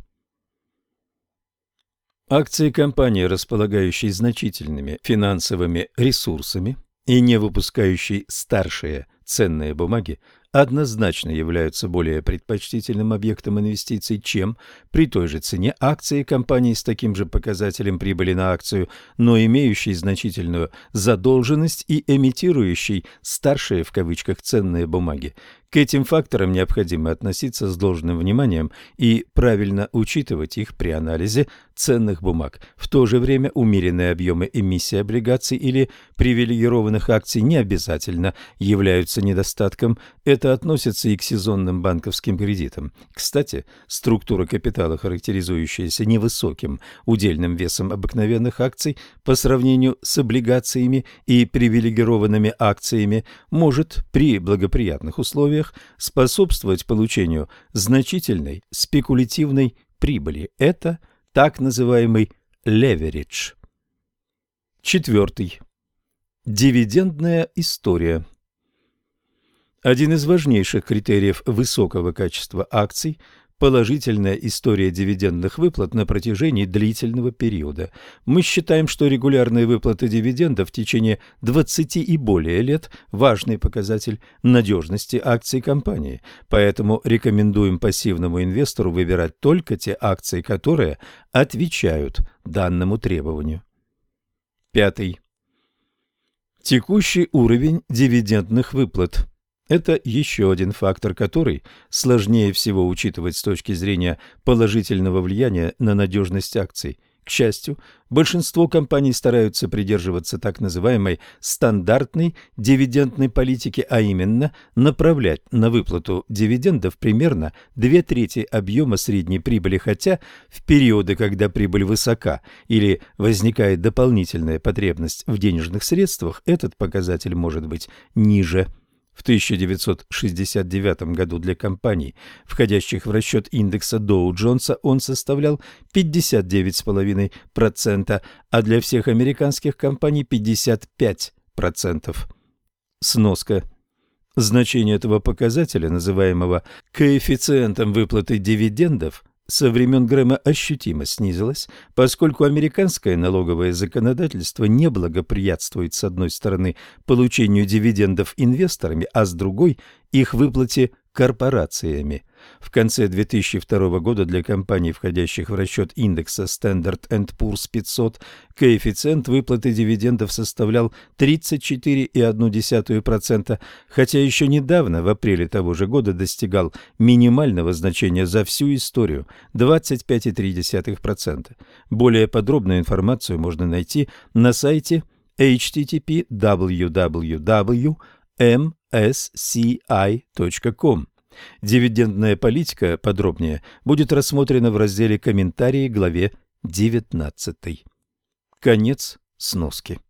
Акции компании, располагающей значительными финансовыми ресурсами и не выпускающей старшие ценные бумаги, однозначно являются более предпочтительным объектом инвестиций, чем при той же цене акции компании с таким же показателем прибыли на акцию, но имеющей значительную задолженность и эмитирующей старшие в кавычках ценные бумаги. К этим факторам необходимо относиться с должным вниманием и правильно учитывать их при анализе ценных бумаг. В то же время умеренные объемы эмиссии облигаций или привилегированных акций не обязательно являются недостатком. Это относится и к сезонным банковским кредитам. Кстати, структура капитала, характеризующаяся невысоким удельным весом обыкновенных акций по сравнению с облигациями и привилегированными акциями, может при благоприятных условиях условиях способствовать получению значительной спекулятивной прибыли. Это так называемый леверидж. Четвертый. Дивидендная история. Один из важнейших критериев высокого качества акций положительная история дивидендных выплат на протяжении длительного периода. Мы считаем, что регулярные выплаты дивидендов в течение 20 и более лет – важный показатель надежности акций компании, поэтому рекомендуем пассивному инвестору выбирать только те акции, которые отвечают данному требованию. Пятый. Текущий уровень дивидендных выплат – это еще один фактор, который сложнее всего учитывать с точки зрения положительного влияния на надежность акций. К счастью, большинство компаний стараются придерживаться так называемой стандартной дивидендной политики, а именно направлять на выплату дивидендов примерно две трети объема средней прибыли, хотя в периоды, когда прибыль высока или возникает дополнительная потребность в денежных средствах, этот показатель может быть ниже. В 1969 году для компаний, входящих в расчет индекса Доу-Джонса, он составлял 59,5%, а для всех американских компаний 55%. Сноска. Значение этого показателя, называемого коэффициентом выплаты дивидендов, со времен Грэма ощутимо снизилась, поскольку американское налоговое законодательство не благоприятствует с одной стороны получению дивидендов инвесторами, а с другой – их выплате корпорациями. В конце 2002 года для компаний, входящих в расчет индекса Standard Poor's 500, коэффициент выплаты дивидендов составлял 34,1%, хотя еще недавно, в апреле того же года, достигал минимального значения за всю историю – 25,3%. Более подробную информацию можно найти на сайте http www.msci.com. Дивидендная политика подробнее будет рассмотрена в разделе «Комментарии» главе 19. Конец сноски.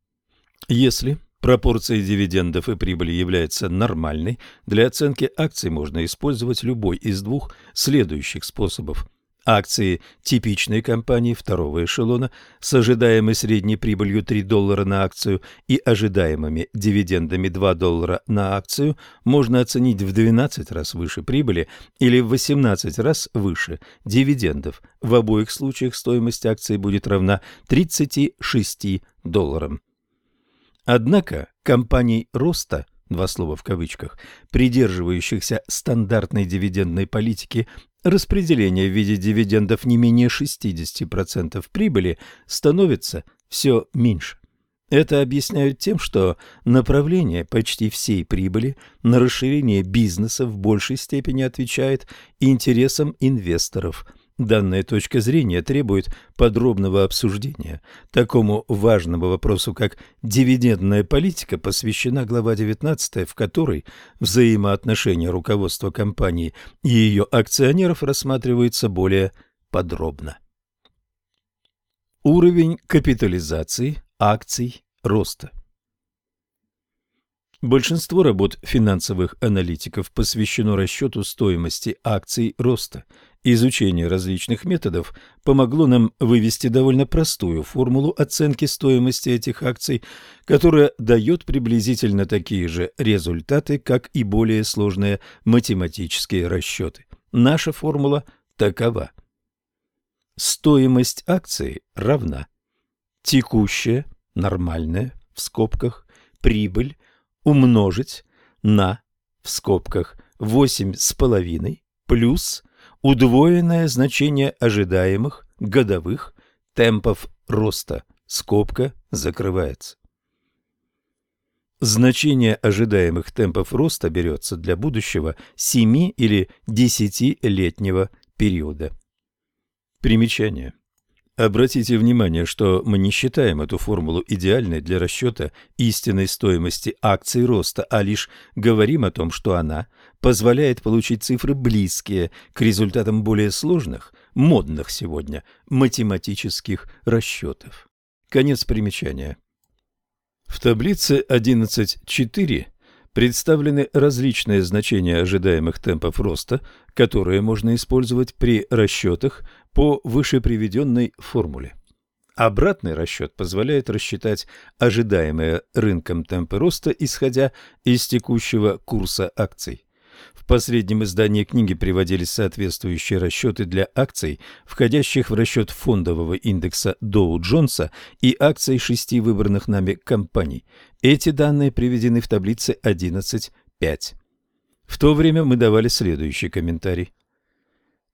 Если пропорция дивидендов и прибыли является нормальной, для оценки акций можно использовать любой из двух следующих способов. Акции типичной компании второго эшелона с ожидаемой средней прибылью 3 доллара на акцию и ожидаемыми дивидендами 2 доллара на акцию можно оценить в 12 раз выше прибыли или в 18 раз выше дивидендов. В обоих случаях стоимость акции будет равна 36 долларам. Однако компаний роста – два слова в кавычках, придерживающихся стандартной дивидендной политики, распределение в виде дивидендов не менее 60% прибыли становится все меньше. Это объясняют тем, что направление почти всей прибыли на расширение бизнеса в большей степени отвечает интересам инвесторов – Данная точка зрения требует подробного обсуждения. Такому важному вопросу, как дивидендная политика, посвящена глава 19, в которой взаимоотношения руководства компании и ее акционеров рассматриваются более подробно. Уровень капитализации акций роста Большинство работ финансовых аналитиков посвящено расчету стоимости акций роста. Изучение различных методов помогло нам вывести довольно простую формулу оценки стоимости этих акций, которая дает приблизительно такие же результаты, как и более сложные математические расчеты. Наша формула такова. Стоимость акции равна текущая, нормальная, в скобках, прибыль умножить на, в скобках, восемь с половиной плюс удвоенное значение ожидаемых годовых темпов роста, скобка закрывается. Значение ожидаемых темпов роста берется для будущего 7 или 10-летнего периода. Примечание. Обратите внимание, что мы не считаем эту формулу идеальной для расчета истинной стоимости акций роста, а лишь говорим о том, что она позволяет получить цифры близкие к результатам более сложных, модных сегодня, математических расчетов. Конец примечания. В таблице 11.4 представлены различные значения ожидаемых темпов роста, которые можно использовать при расчетах по вышеприведенной формуле. Обратный расчет позволяет рассчитать ожидаемые рынком темпы роста, исходя из текущего курса акций. В последнем издании книги приводились соответствующие расчеты для акций, входящих в расчет фондового индекса Доу-Джонса и акций шести выбранных нами компаний. Эти данные приведены в таблице 11.5. В то время мы давали следующий комментарий.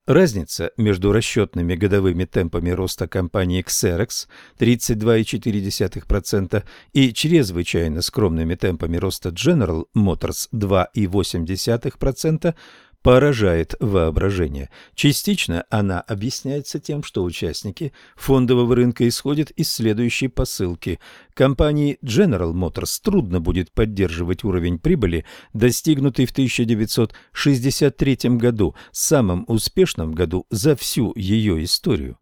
Разница между расчетными годовыми темпами роста компании Xerox 32,4% и чрезвычайно скромными темпами роста General Motors 2,8% поражает воображение. Частично она объясняется тем, что участники фондового рынка исходят из следующей посылки. Компании General Motors трудно будет поддерживать уровень прибыли, достигнутый в 1963 году, самом успешном году за всю ее историю.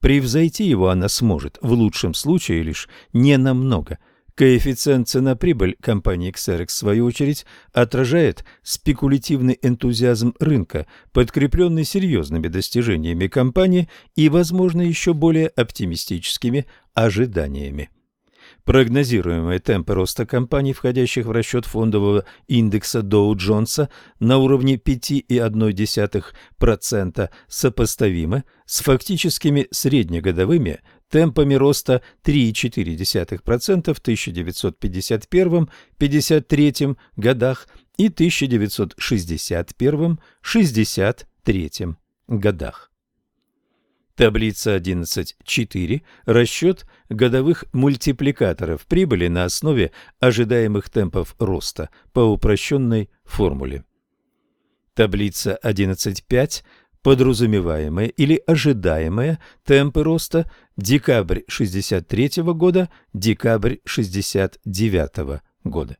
Превзойти его она сможет, в лучшем случае лишь не намного – Коэффициент цена-прибыль компании Xerox, в свою очередь, отражает спекулятивный энтузиазм рынка, подкрепленный серьезными достижениями компании и, возможно, еще более оптимистическими ожиданиями. Прогнозируемые темпы роста компаний, входящих в расчет фондового индекса Доу-Джонса на уровне 5,1%, сопоставимы с фактическими среднегодовыми темпами роста 3,4% в 1951-53 годах и 1961-63 годах. Таблица 11.4. Расчет годовых мультипликаторов прибыли на основе ожидаемых темпов роста по упрощенной формуле. Таблица 11.5. Подразумеваемые или ожидаемые темпы роста декабрь 63 года, декабрь 69 года.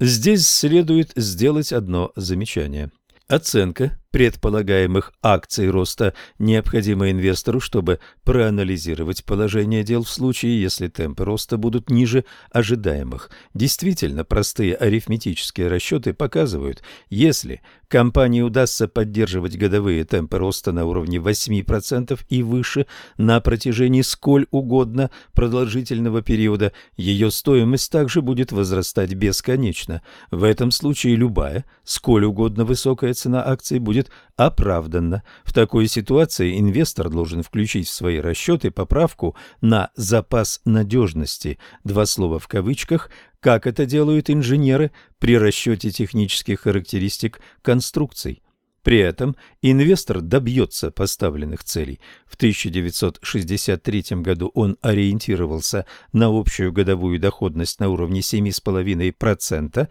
Здесь следует сделать одно замечание. Оценка предполагаемых акций роста необходима инвестору, чтобы проанализировать положение дел в случае, если темпы роста будут ниже ожидаемых. Действительно, простые арифметические расчеты показывают, если компании удастся поддерживать годовые темпы роста на уровне 8% и выше на протяжении сколь угодно продолжительного периода, ее стоимость также будет возрастать бесконечно. В этом случае любая, сколь угодно высокая цена акций будет оправданно. В такой ситуации инвестор должен включить в свои расчеты поправку на запас надежности, два слова в кавычках, как это делают инженеры при расчете технических характеристик конструкций. При этом инвестор добьется поставленных целей. В 1963 году он ориентировался на общую годовую доходность на уровне 7,5%,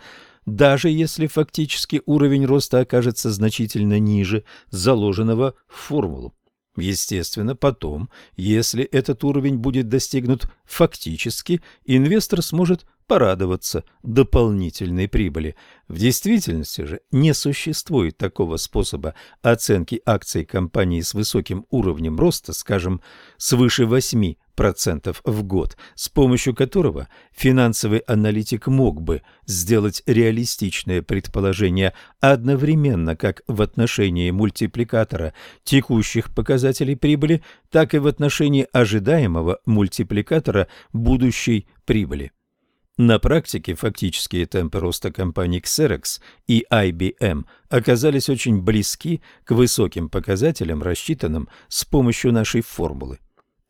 даже если фактически уровень роста окажется значительно ниже заложенного в формулу. Естественно, потом, если этот уровень будет достигнут фактически, инвестор сможет порадоваться дополнительной прибыли. В действительности же не существует такого способа оценки акций компании с высоким уровнем роста, скажем, свыше 8% в год, с помощью которого финансовый аналитик мог бы сделать реалистичное предположение одновременно как в отношении мультипликатора текущих показателей прибыли, так и в отношении ожидаемого мультипликатора будущей прибыли. На практике фактические темпы роста компаний Xerox и IBM оказались очень близки к высоким показателям, рассчитанным с помощью нашей формулы.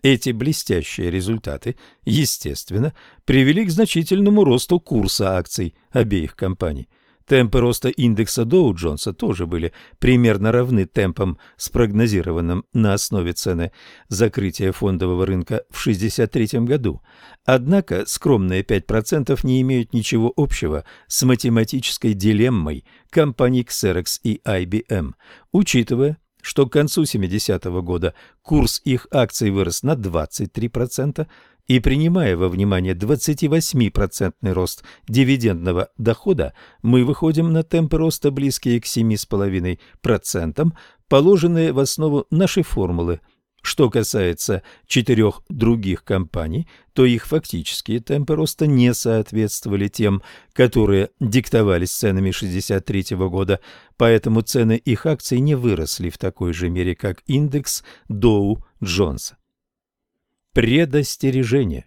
Эти блестящие результаты, естественно, привели к значительному росту курса акций обеих компаний. Темпы роста индекса Доу-Джонса тоже были примерно равны темпам, спрогнозированным на основе цены закрытия фондового рынка в 1963 году. Однако скромные 5% не имеют ничего общего с математической дилеммой компаний Xerox и IBM, учитывая, что к концу 70-го года курс их акций вырос на 23%, и принимая во внимание 28% рост дивидендного дохода, мы выходим на темпы роста близкие к 7,5%, положенные в основу нашей формулы. Что касается четырех других компаний, то их фактические темпы роста не соответствовали тем, которые диктовались ценами 1963 года, поэтому цены их акций не выросли в такой же мере, как индекс Доу-Джонса. Предостережение.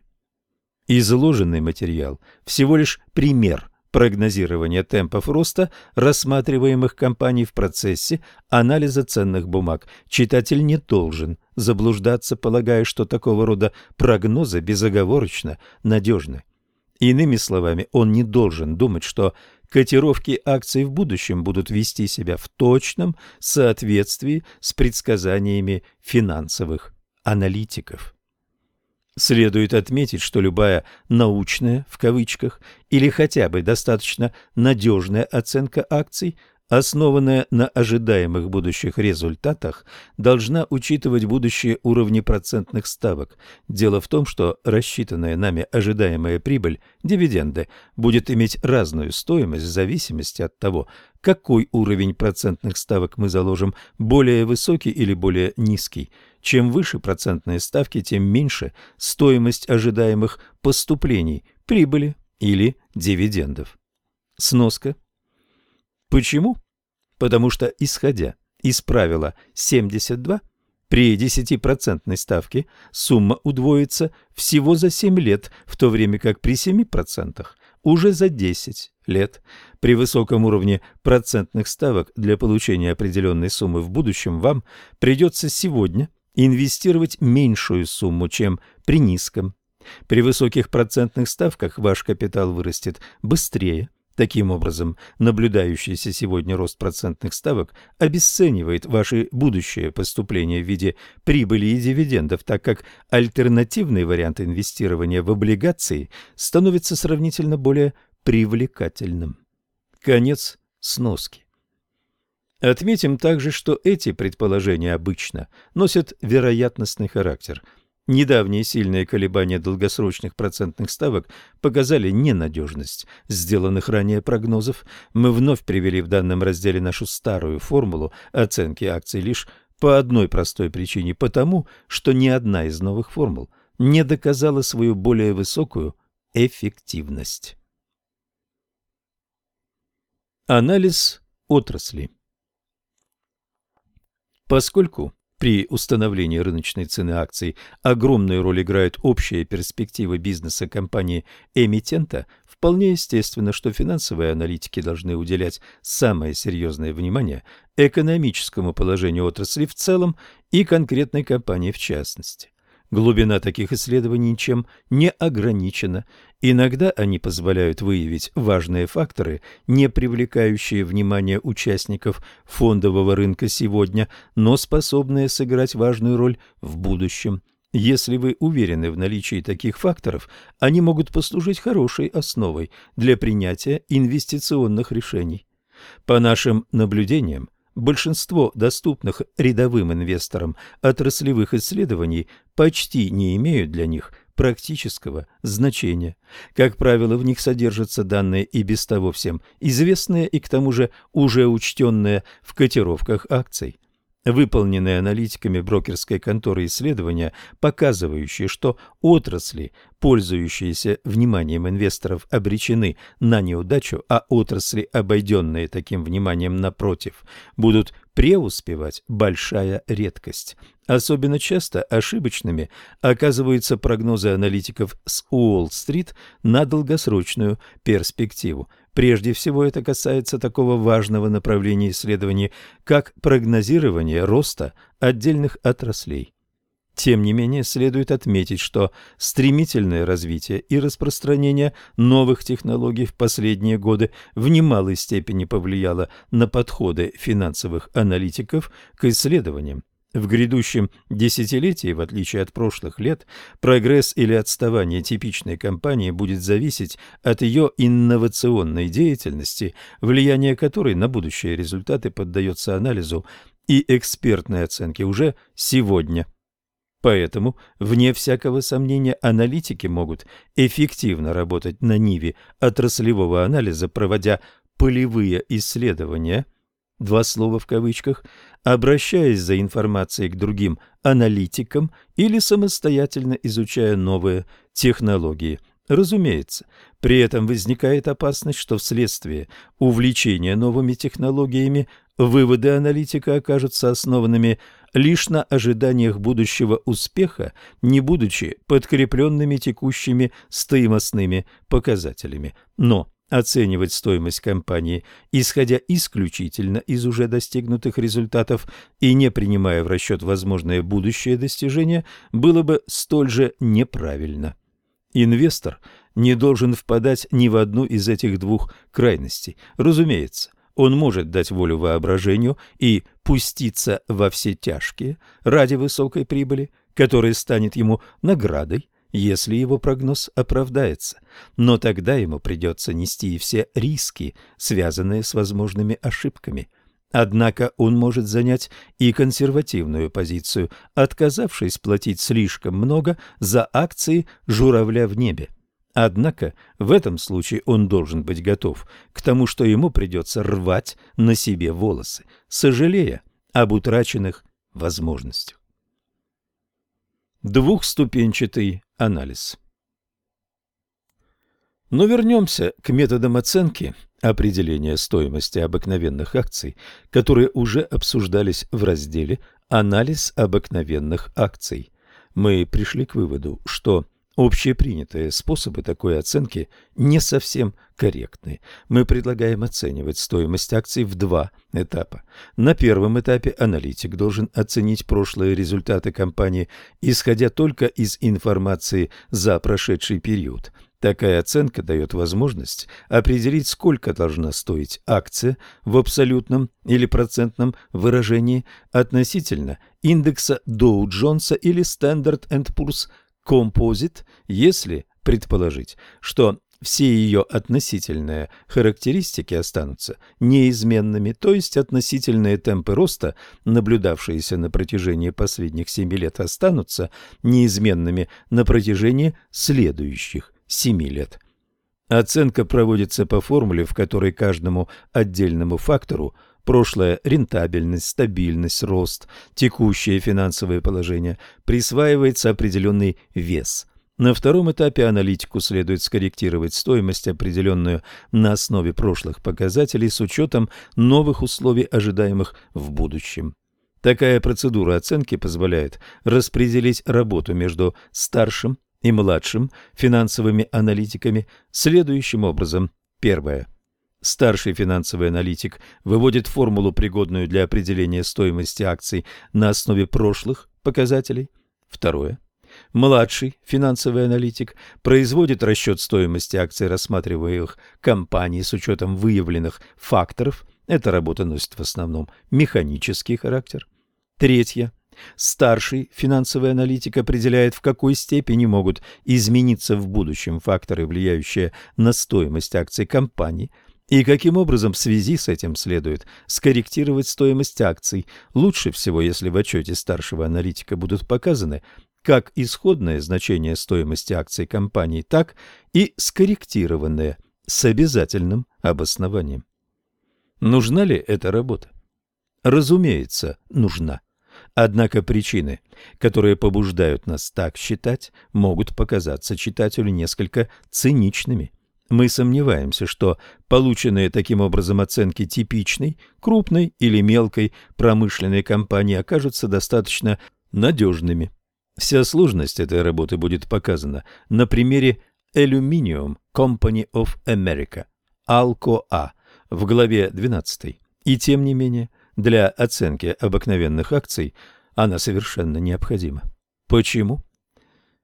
Изложенный материал – всего лишь пример прогнозирования темпов роста рассматриваемых компаний в процессе анализа ценных бумаг. Читатель не должен заблуждаться, полагая, что такого рода прогнозы безоговорочно надежны. Иными словами, он не должен думать, что котировки акций в будущем будут вести себя в точном соответствии с предсказаниями финансовых аналитиков. Следует отметить, что любая «научная» в кавычках или хотя бы достаточно надежная оценка акций основанная на ожидаемых будущих результатах, должна учитывать будущие уровни процентных ставок. Дело в том, что рассчитанная нами ожидаемая прибыль, дивиденды, будет иметь разную стоимость в зависимости от того, какой уровень процентных ставок мы заложим, более высокий или более низкий. Чем выше процентные ставки, тем меньше стоимость ожидаемых поступлений, прибыли или дивидендов. Сноска Почему? Потому что, исходя из правила 72, При 10% ставке сумма удвоится всего за 7 лет, в то время как при 7% уже за 10 лет. При высоком уровне процентных ставок для получения определенной суммы в будущем вам придется сегодня инвестировать меньшую сумму, чем при низком. При высоких процентных ставках ваш капитал вырастет быстрее. Таким образом, наблюдающийся сегодня рост процентных ставок обесценивает ваши будущие поступления в виде прибыли и дивидендов, так как альтернативный вариант инвестирования в облигации становится сравнительно более привлекательным. Конец сноски. Отметим также, что эти предположения обычно носят вероятностный характер. Недавние сильные колебания долгосрочных процентных ставок показали ненадежность сделанных ранее прогнозов. Мы вновь привели в данном разделе нашу старую формулу оценки акций лишь по одной простой причине, потому что ни одна из новых формул не доказала свою более высокую эффективность. Анализ отрасли Поскольку при установлении рыночной цены акций огромную роль играют общие перспективы бизнеса компании-эмитента, вполне естественно, что финансовые аналитики должны уделять самое серьезное внимание экономическому положению отрасли в целом и конкретной компании в частности. Глубина таких исследований ничем не ограничена. Иногда они позволяют выявить важные факторы, не привлекающие внимание участников фондового рынка сегодня, но способные сыграть важную роль в будущем. Если вы уверены в наличии таких факторов, они могут послужить хорошей основой для принятия инвестиционных решений. По нашим наблюдениям, Большинство доступных рядовым инвесторам отраслевых исследований почти не имеют для них практического значения. Как правило, в них содержатся данные и без того всем известные и к тому же уже учтенные в котировках акций. Выполненные аналитиками брокерской конторы исследования, показывающие, что отрасли, пользующиеся вниманием инвесторов, обречены на неудачу, а отрасли, обойденные таким вниманием напротив, будут преуспевать – большая редкость. Особенно часто ошибочными оказываются прогнозы аналитиков с Уолл-стрит на долгосрочную перспективу. Прежде всего это касается такого важного направления исследований, как прогнозирование роста отдельных отраслей. Тем не менее, следует отметить, что стремительное развитие и распространение новых технологий в последние годы в немалой степени повлияло на подходы финансовых аналитиков к исследованиям. В грядущем десятилетии, в отличие от прошлых лет, прогресс или отставание типичной компании будет зависеть от ее инновационной деятельности, влияние которой на будущие результаты поддается анализу и экспертной оценке уже сегодня. Поэтому, вне всякого сомнения, аналитики могут эффективно работать на ниве отраслевого анализа, проводя полевые исследования, два слова в кавычках, обращаясь за информацией к другим аналитикам или самостоятельно изучая новые технологии. Разумеется, при этом возникает опасность, что вследствие увлечения новыми технологиями выводы аналитика окажутся основанными лишь на ожиданиях будущего успеха, не будучи подкрепленными текущими стоимостными показателями. Но оценивать стоимость компании, исходя исключительно из уже достигнутых результатов и не принимая в расчет возможное будущее достижение, было бы столь же неправильно. Инвестор не должен впадать ни в одну из этих двух крайностей. Разумеется, он может дать волю воображению и пуститься во все тяжкие ради высокой прибыли, которая станет ему наградой, если его прогноз оправдается. Но тогда ему придется нести и все риски, связанные с возможными ошибками. Однако он может занять и консервативную позицию, отказавшись платить слишком много за акции «Журавля в небе». Однако в этом случае он должен быть готов к тому, что ему придется рвать на себе волосы, сожалея об утраченных возможностях. Двухступенчатый анализ Но вернемся к методам оценки определения стоимости обыкновенных акций, которые уже обсуждались в разделе Анализ обыкновенных акций. Мы пришли к выводу, что Общепринятые способы такой оценки не совсем корректны. Мы предлагаем оценивать стоимость акций в два этапа. На первом этапе аналитик должен оценить прошлые результаты компании, исходя только из информации за прошедший период. Такая оценка дает возможность определить, сколько должна стоить акция в абсолютном или процентном выражении относительно индекса Доу-Джонса или Standard Poor's композит, если предположить, что все ее относительные характеристики останутся неизменными, то есть относительные темпы роста, наблюдавшиеся на протяжении последних семи лет, останутся неизменными на протяжении следующих семи лет. Оценка проводится по формуле, в которой каждому отдельному фактору – прошлая рентабельность, стабильность, рост, текущее финансовое положение, присваивается определенный вес. На втором этапе аналитику следует скорректировать стоимость, определенную на основе прошлых показателей, с учетом новых условий, ожидаемых в будущем. Такая процедура оценки позволяет распределить работу между старшим и младшим финансовыми аналитиками следующим образом. Первое. Старший финансовый аналитик выводит формулу, пригодную для определения стоимости акций на основе прошлых показателей. Второе. Младший финансовый аналитик производит расчет стоимости акций рассматриваемых компаний с учетом выявленных факторов. Эта работа носит в основном механический характер. Третье. Старший финансовый аналитик определяет, в какой степени могут измениться в будущем факторы, влияющие на стоимость акций компании – и каким образом в связи с этим следует скорректировать стоимость акций? Лучше всего, если в отчете старшего аналитика будут показаны как исходное значение стоимости акций компании, так и скорректированное с обязательным обоснованием. Нужна ли эта работа? Разумеется, нужна. Однако причины, которые побуждают нас так считать, могут показаться читателю несколько циничными – мы сомневаемся, что полученные таким образом оценки типичной, крупной или мелкой промышленной компании окажутся достаточно надежными. Вся сложность этой работы будет показана на примере Aluminium Company of America, ALCO-A, в главе 12. И тем не менее, для оценки обыкновенных акций она совершенно необходима. Почему?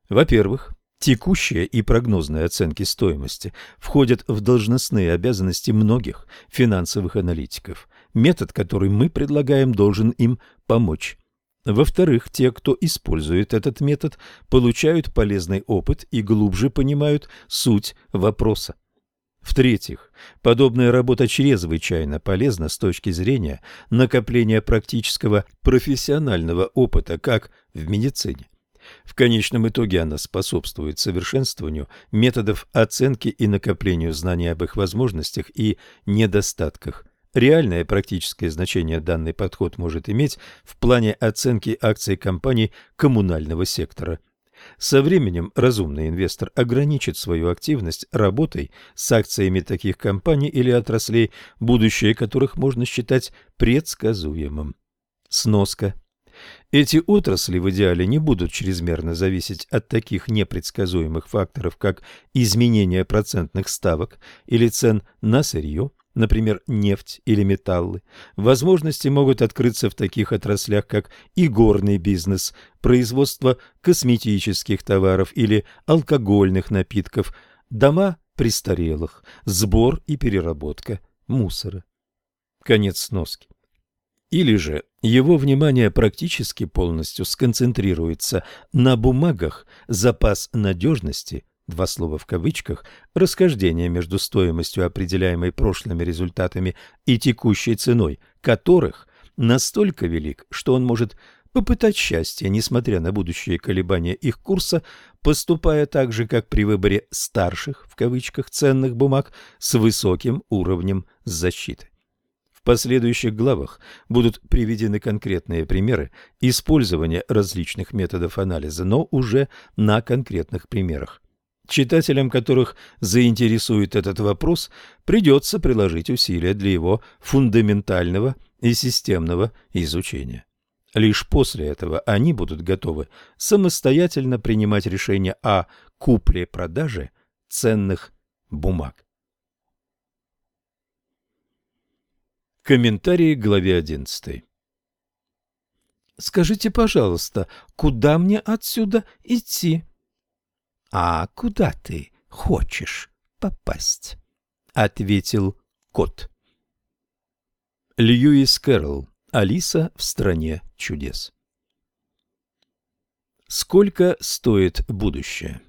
Во-первых, Текущие и прогнозные оценки стоимости входят в должностные обязанности многих финансовых аналитиков. Метод, который мы предлагаем, должен им помочь. Во-вторых, те, кто использует этот метод, получают полезный опыт и глубже понимают суть вопроса. В-третьих, подобная работа чрезвычайно полезна с точки зрения накопления практического профессионального опыта как в медицине. В конечном итоге она способствует совершенствованию методов оценки и накоплению знаний об их возможностях и недостатках. Реальное практическое значение данный подход может иметь в плане оценки акций компаний коммунального сектора. Со временем разумный инвестор ограничит свою активность работой с акциями таких компаний или отраслей, будущее которых можно считать предсказуемым. Сноска эти отрасли в идеале не будут чрезмерно зависеть от таких непредсказуемых факторов, как изменение процентных ставок или цен на сырье, например, нефть или металлы. Возможности могут открыться в таких отраслях, как и горный бизнес, производство косметических товаров или алкогольных напитков, дома престарелых, сбор и переработка мусора. Конец сноски. Или же его внимание практически полностью сконцентрируется на бумагах запас надежности, два слова в кавычках, расхождение между стоимостью, определяемой прошлыми результатами, и текущей ценой, которых настолько велик, что он может попытать счастье, несмотря на будущие колебания их курса, поступая так же, как при выборе «старших» в кавычках ценных бумаг с высоким уровнем защиты последующих главах будут приведены конкретные примеры использования различных методов анализа, но уже на конкретных примерах. Читателям, которых заинтересует этот вопрос, придется приложить усилия для его фундаментального и системного изучения. Лишь после этого они будут готовы самостоятельно принимать решения о купле-продаже ценных бумаг. Комментарии к главе 11. Скажите, пожалуйста, куда мне отсюда идти? А куда ты хочешь попасть? ответил кот. Льюис Кэрролл. Алиса в стране чудес. Сколько стоит будущее?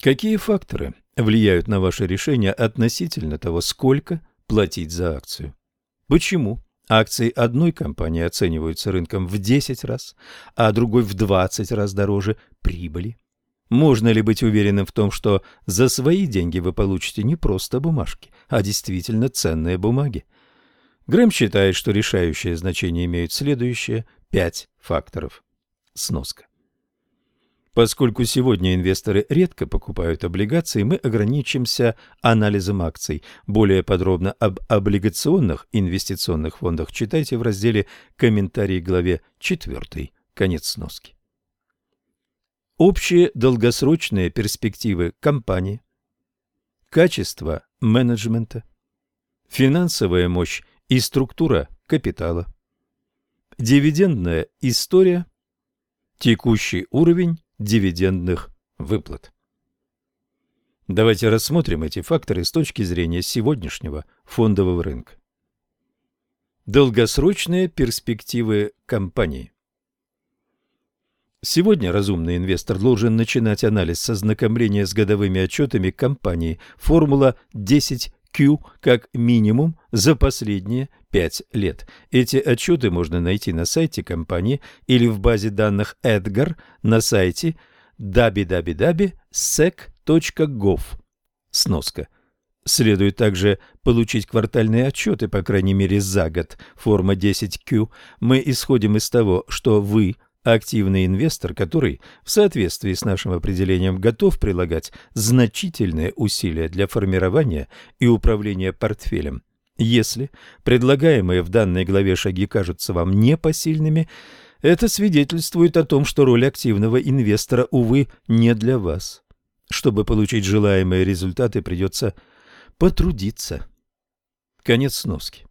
Какие факторы влияют на ваше решение относительно того, сколько платить за акцию? Почему акции одной компании оцениваются рынком в 10 раз, а другой в 20 раз дороже прибыли? Можно ли быть уверенным в том, что за свои деньги вы получите не просто бумажки, а действительно ценные бумаги? Грэм считает, что решающее значение имеют следующие пять факторов. Сноска. Поскольку сегодня инвесторы редко покупают облигации, мы ограничимся анализом акций. Более подробно об облигационных инвестиционных фондах читайте в разделе «Комментарии» главе 4. Конец сноски. Общие долгосрочные перспективы компании, качество менеджмента, финансовая мощь и структура капитала, дивидендная история, текущий уровень дивидендных выплат. Давайте рассмотрим эти факторы с точки зрения сегодняшнего фондового рынка. Долгосрочные перспективы компании. Сегодня разумный инвестор должен начинать анализ с ознакомления с годовыми отчетами компании «Формула 10Q» как минимум за последние пять лет. Эти отчеты можно найти на сайте компании или в базе данных Edgar на сайте www.sec.gov. Сноска. Следует также получить квартальные отчеты, по крайней мере, за год, форма 10Q. Мы исходим из того, что вы – активный инвестор, который в соответствии с нашим определением готов прилагать значительные усилия для формирования и управления портфелем. Если предлагаемые в данной главе шаги кажутся вам непосильными, это свидетельствует о том, что роль активного инвестора, увы, не для вас. Чтобы получить желаемые результаты, придется потрудиться. Конец сноски.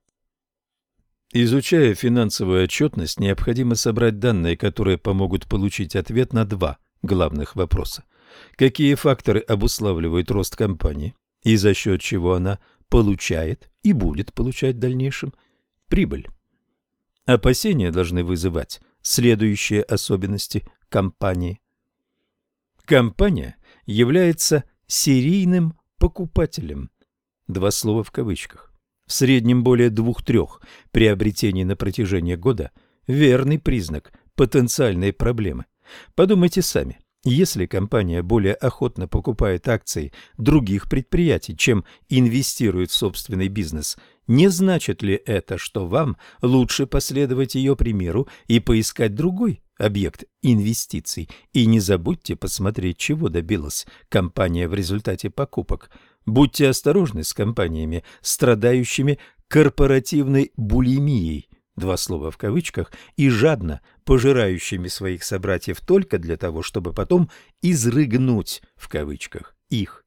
Изучая финансовую отчетность, необходимо собрать данные, которые помогут получить ответ на два главных вопроса. Какие факторы обуславливают рост компании и за счет чего она получает и будет получать в дальнейшем прибыль? Опасения должны вызывать следующие особенности компании. Компания является серийным покупателем. Два слова в кавычках в среднем более двух-трех приобретений на протяжении года – верный признак потенциальной проблемы. Подумайте сами, если компания более охотно покупает акции других предприятий, чем инвестирует в собственный бизнес, не значит ли это, что вам лучше последовать ее примеру и поискать другой объект инвестиций? И не забудьте посмотреть, чего добилась компания в результате покупок – Будьте осторожны с компаниями, страдающими корпоративной булимией, два слова в кавычках, и жадно пожирающими своих собратьев только для того, чтобы потом изрыгнуть в кавычках их.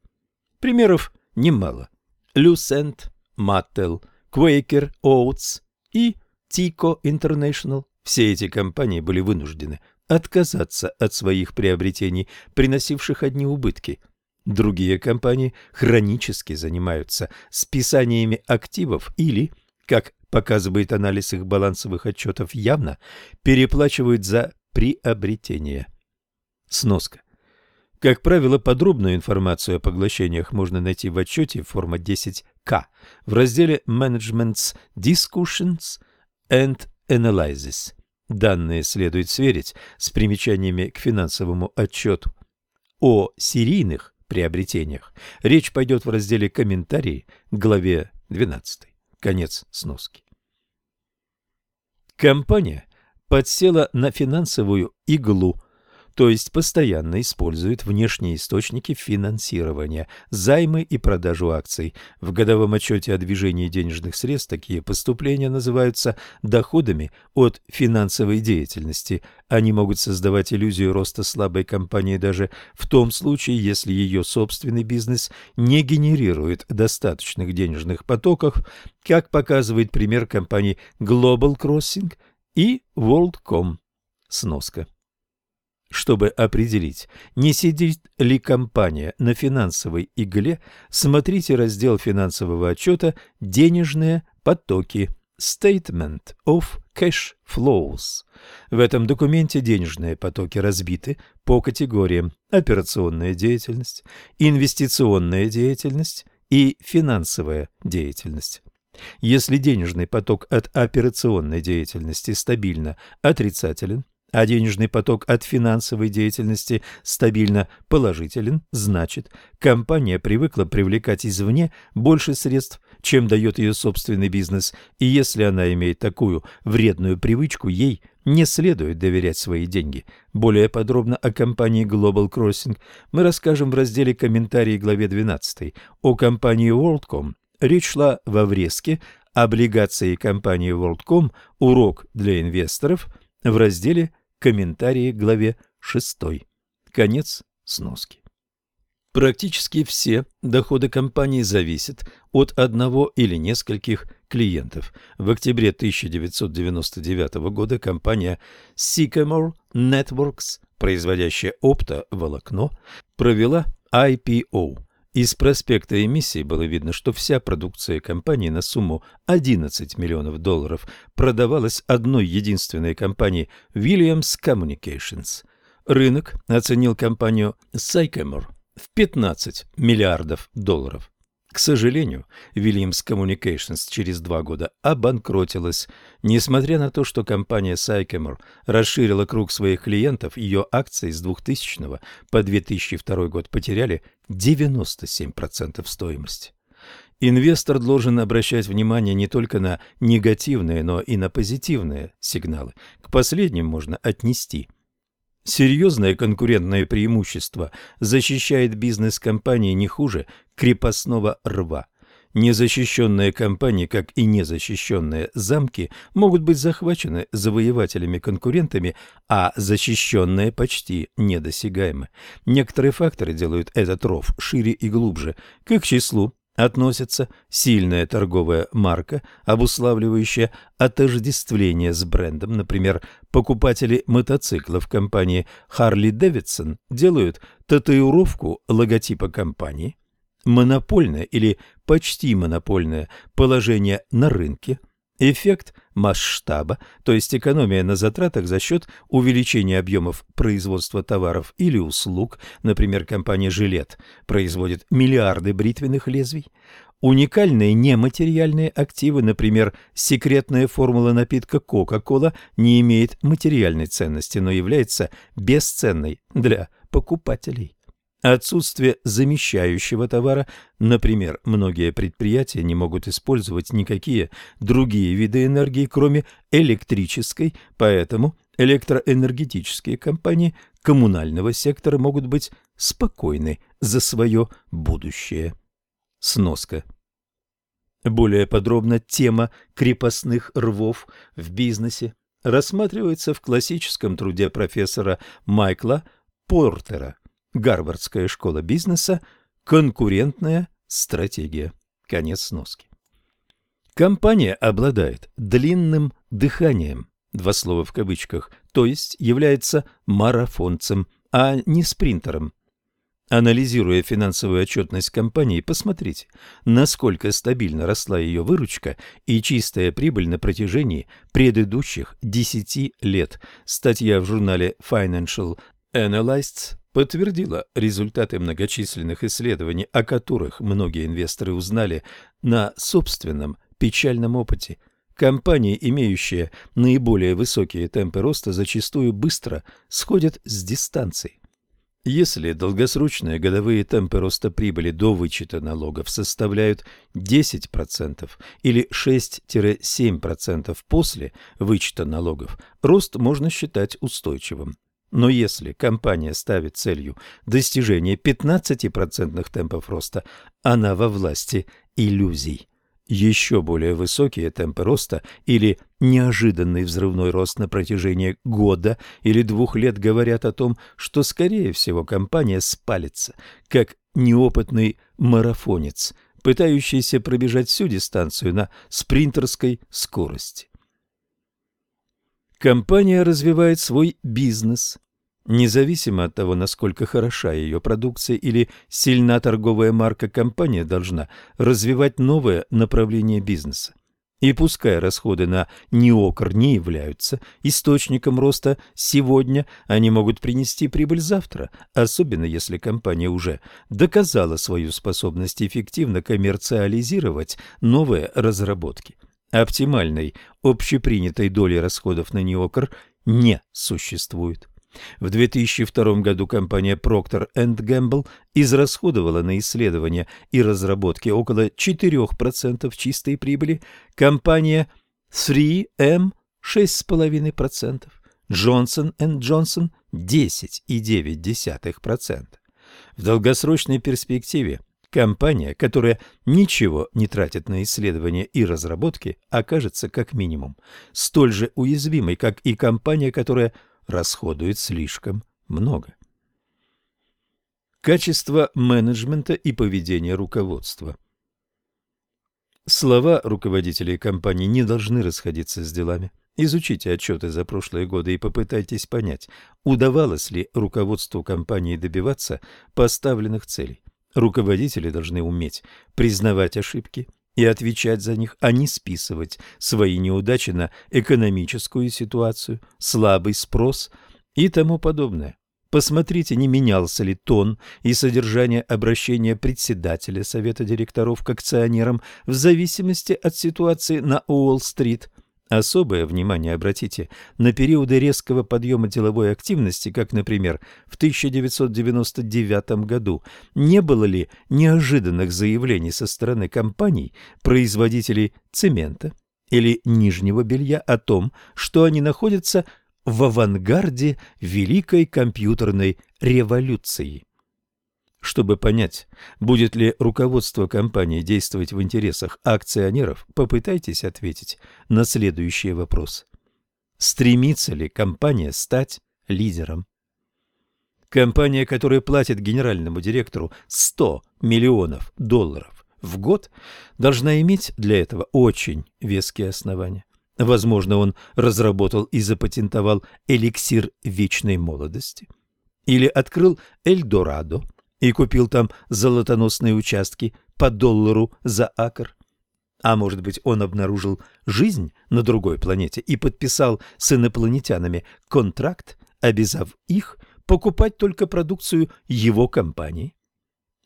Примеров немало. Lucent, Mattel, Quaker Oats и Tico International. Все эти компании были вынуждены отказаться от своих приобретений, приносивших одни убытки – Другие компании хронически занимаются списаниями активов или, как показывает анализ их балансовых отчетов, явно переплачивают за приобретение. Сноска. Как правило, подробную информацию о поглощениях можно найти в отчете форма 10К в разделе Management's Discussions and Analysis. Данные следует сверить с примечаниями к финансовому отчету. О серийных приобретениях. Речь пойдет в разделе «Комментарии» к главе 12. Конец сноски. Компания подсела на финансовую иглу, то есть постоянно использует внешние источники финансирования, займы и продажу акций. В годовом отчете о движении денежных средств такие поступления называются доходами от финансовой деятельности. Они могут создавать иллюзию роста слабой компании даже в том случае, если ее собственный бизнес не генерирует достаточных денежных потоков, как показывает пример компаний Global Crossing и WorldCom. Сноска. Чтобы определить, не сидит ли компания на финансовой игле, смотрите раздел финансового отчета «Денежные потоки» Statement of Cash Flows. В этом документе денежные потоки разбиты по категориям операционная деятельность, инвестиционная деятельность и финансовая деятельность. Если денежный поток от операционной деятельности стабильно отрицателен, а денежный поток от финансовой деятельности стабильно положителен, значит, компания привыкла привлекать извне больше средств, чем дает ее собственный бизнес, и если она имеет такую вредную привычку, ей не следует доверять свои деньги. Более подробно о компании Global Crossing мы расскажем в разделе «Комментарии» главе 12. О компании WorldCom речь шла во врезке «Облигации компании WorldCom. Урок для инвесторов» в разделе Комментарии к главе 6. Конец сноски. Практически все доходы компании зависят от одного или нескольких клиентов. В октябре 1999 года компания Sycamore Networks, производящая оптоволокно, провела IPO из проспекта эмиссии было видно, что вся продукция компании на сумму 11 миллионов долларов продавалась одной единственной компании Williams Communications. Рынок оценил компанию Sycamore в 15 миллиардов долларов. К сожалению, Williams Communications через два года обанкротилась. Несмотря на то, что компания Sycamore расширила круг своих клиентов, ее акции с 2000 по 2002 год потеряли 97% стоимости. Инвестор должен обращать внимание не только на негативные, но и на позитивные сигналы. К последним можно отнести – Серьезное конкурентное преимущество защищает бизнес компании не хуже крепостного рва. Незащищенные компании, как и незащищенные замки, могут быть захвачены завоевателями-конкурентами, а защищенные почти недосягаемы. Некоторые факторы делают этот ров шире и глубже. К их числу относятся сильная торговая марка, обуславливающая отождествление с брендом. Например, покупатели мотоциклов компании Harley-Davidson делают татуировку логотипа компании, монопольное или почти монопольное положение на рынке – Эффект масштаба, то есть экономия на затратах за счет увеличения объемов производства товаров или услуг, например, компания «Жилет» производит миллиарды бритвенных лезвий, Уникальные нематериальные активы, например, секретная формула напитка Coca-Cola не имеет материальной ценности, но является бесценной для покупателей. Отсутствие замещающего товара, например, многие предприятия не могут использовать никакие другие виды энергии, кроме электрической, поэтому электроэнергетические компании коммунального сектора могут быть спокойны за свое будущее. Сноска. Более подробно тема крепостных рвов в бизнесе рассматривается в классическом труде профессора Майкла Портера Гарвардская школа бизнеса. Конкурентная стратегия. Конец сноски. Компания обладает длинным дыханием, два слова в кавычках, то есть является марафонцем, а не спринтером. Анализируя финансовую отчетность компании, посмотрите, насколько стабильно росла ее выручка и чистая прибыль на протяжении предыдущих 10 лет. Статья в журнале Financial Analysts подтвердила результаты многочисленных исследований, о которых многие инвесторы узнали на собственном печальном опыте. Компании, имеющие наиболее высокие темпы роста, зачастую быстро сходят с дистанции. Если долгосрочные годовые темпы роста прибыли до вычета налогов составляют 10% или 6-7% после вычета налогов, рост можно считать устойчивым. Но если компания ставит целью достижение 15% темпов роста, она во власти иллюзий. Еще более высокие темпы роста или неожиданный взрывной рост на протяжении года или двух лет говорят о том, что, скорее всего, компания спалится, как неопытный марафонец, пытающийся пробежать всю дистанцию на спринтерской скорости. Компания развивает свой бизнес. Независимо от того, насколько хороша ее продукция или сильна торговая марка, компания должна развивать новое направление бизнеса. И пускай расходы на неокр не являются источником роста сегодня, они могут принести прибыль завтра, особенно если компания уже доказала свою способность эффективно коммерциализировать новые разработки. Оптимальной общепринятой доли расходов на неокр не существует. В 2002 году компания Procter Gamble израсходовала на исследования и разработки около 4% чистой прибыли, компания 3M – 6,5%, Johnson Johnson – 10,9%. В долгосрочной перспективе Компания, которая ничего не тратит на исследования и разработки, окажется как минимум столь же уязвимой, как и компания, которая расходует слишком много. Качество менеджмента и поведение руководства Слова руководителей компании не должны расходиться с делами. Изучите отчеты за прошлые годы и попытайтесь понять, удавалось ли руководству компании добиваться поставленных целей. Руководители должны уметь признавать ошибки и отвечать за них, а не списывать свои неудачи на экономическую ситуацию, слабый спрос и тому подобное. Посмотрите, не менялся ли тон и содержание обращения председателя совета директоров к акционерам в зависимости от ситуации на Уолл-стрит. Особое внимание обратите на периоды резкого подъема деловой активности, как, например, в 1999 году. Не было ли неожиданных заявлений со стороны компаний, производителей цемента или нижнего белья о том, что они находятся в авангарде великой компьютерной революции? Чтобы понять, будет ли руководство компании действовать в интересах акционеров, попытайтесь ответить на следующий вопрос. Стремится ли компания стать лидером? Компания, которая платит генеральному директору 100 миллионов долларов в год, должна иметь для этого очень веские основания. Возможно, он разработал и запатентовал эликсир вечной молодости. Или открыл Эльдорадо – и купил там золотоносные участки по доллару за акр. А может быть, он обнаружил жизнь на другой планете и подписал с инопланетянами контракт, обязав их покупать только продукцию его компании.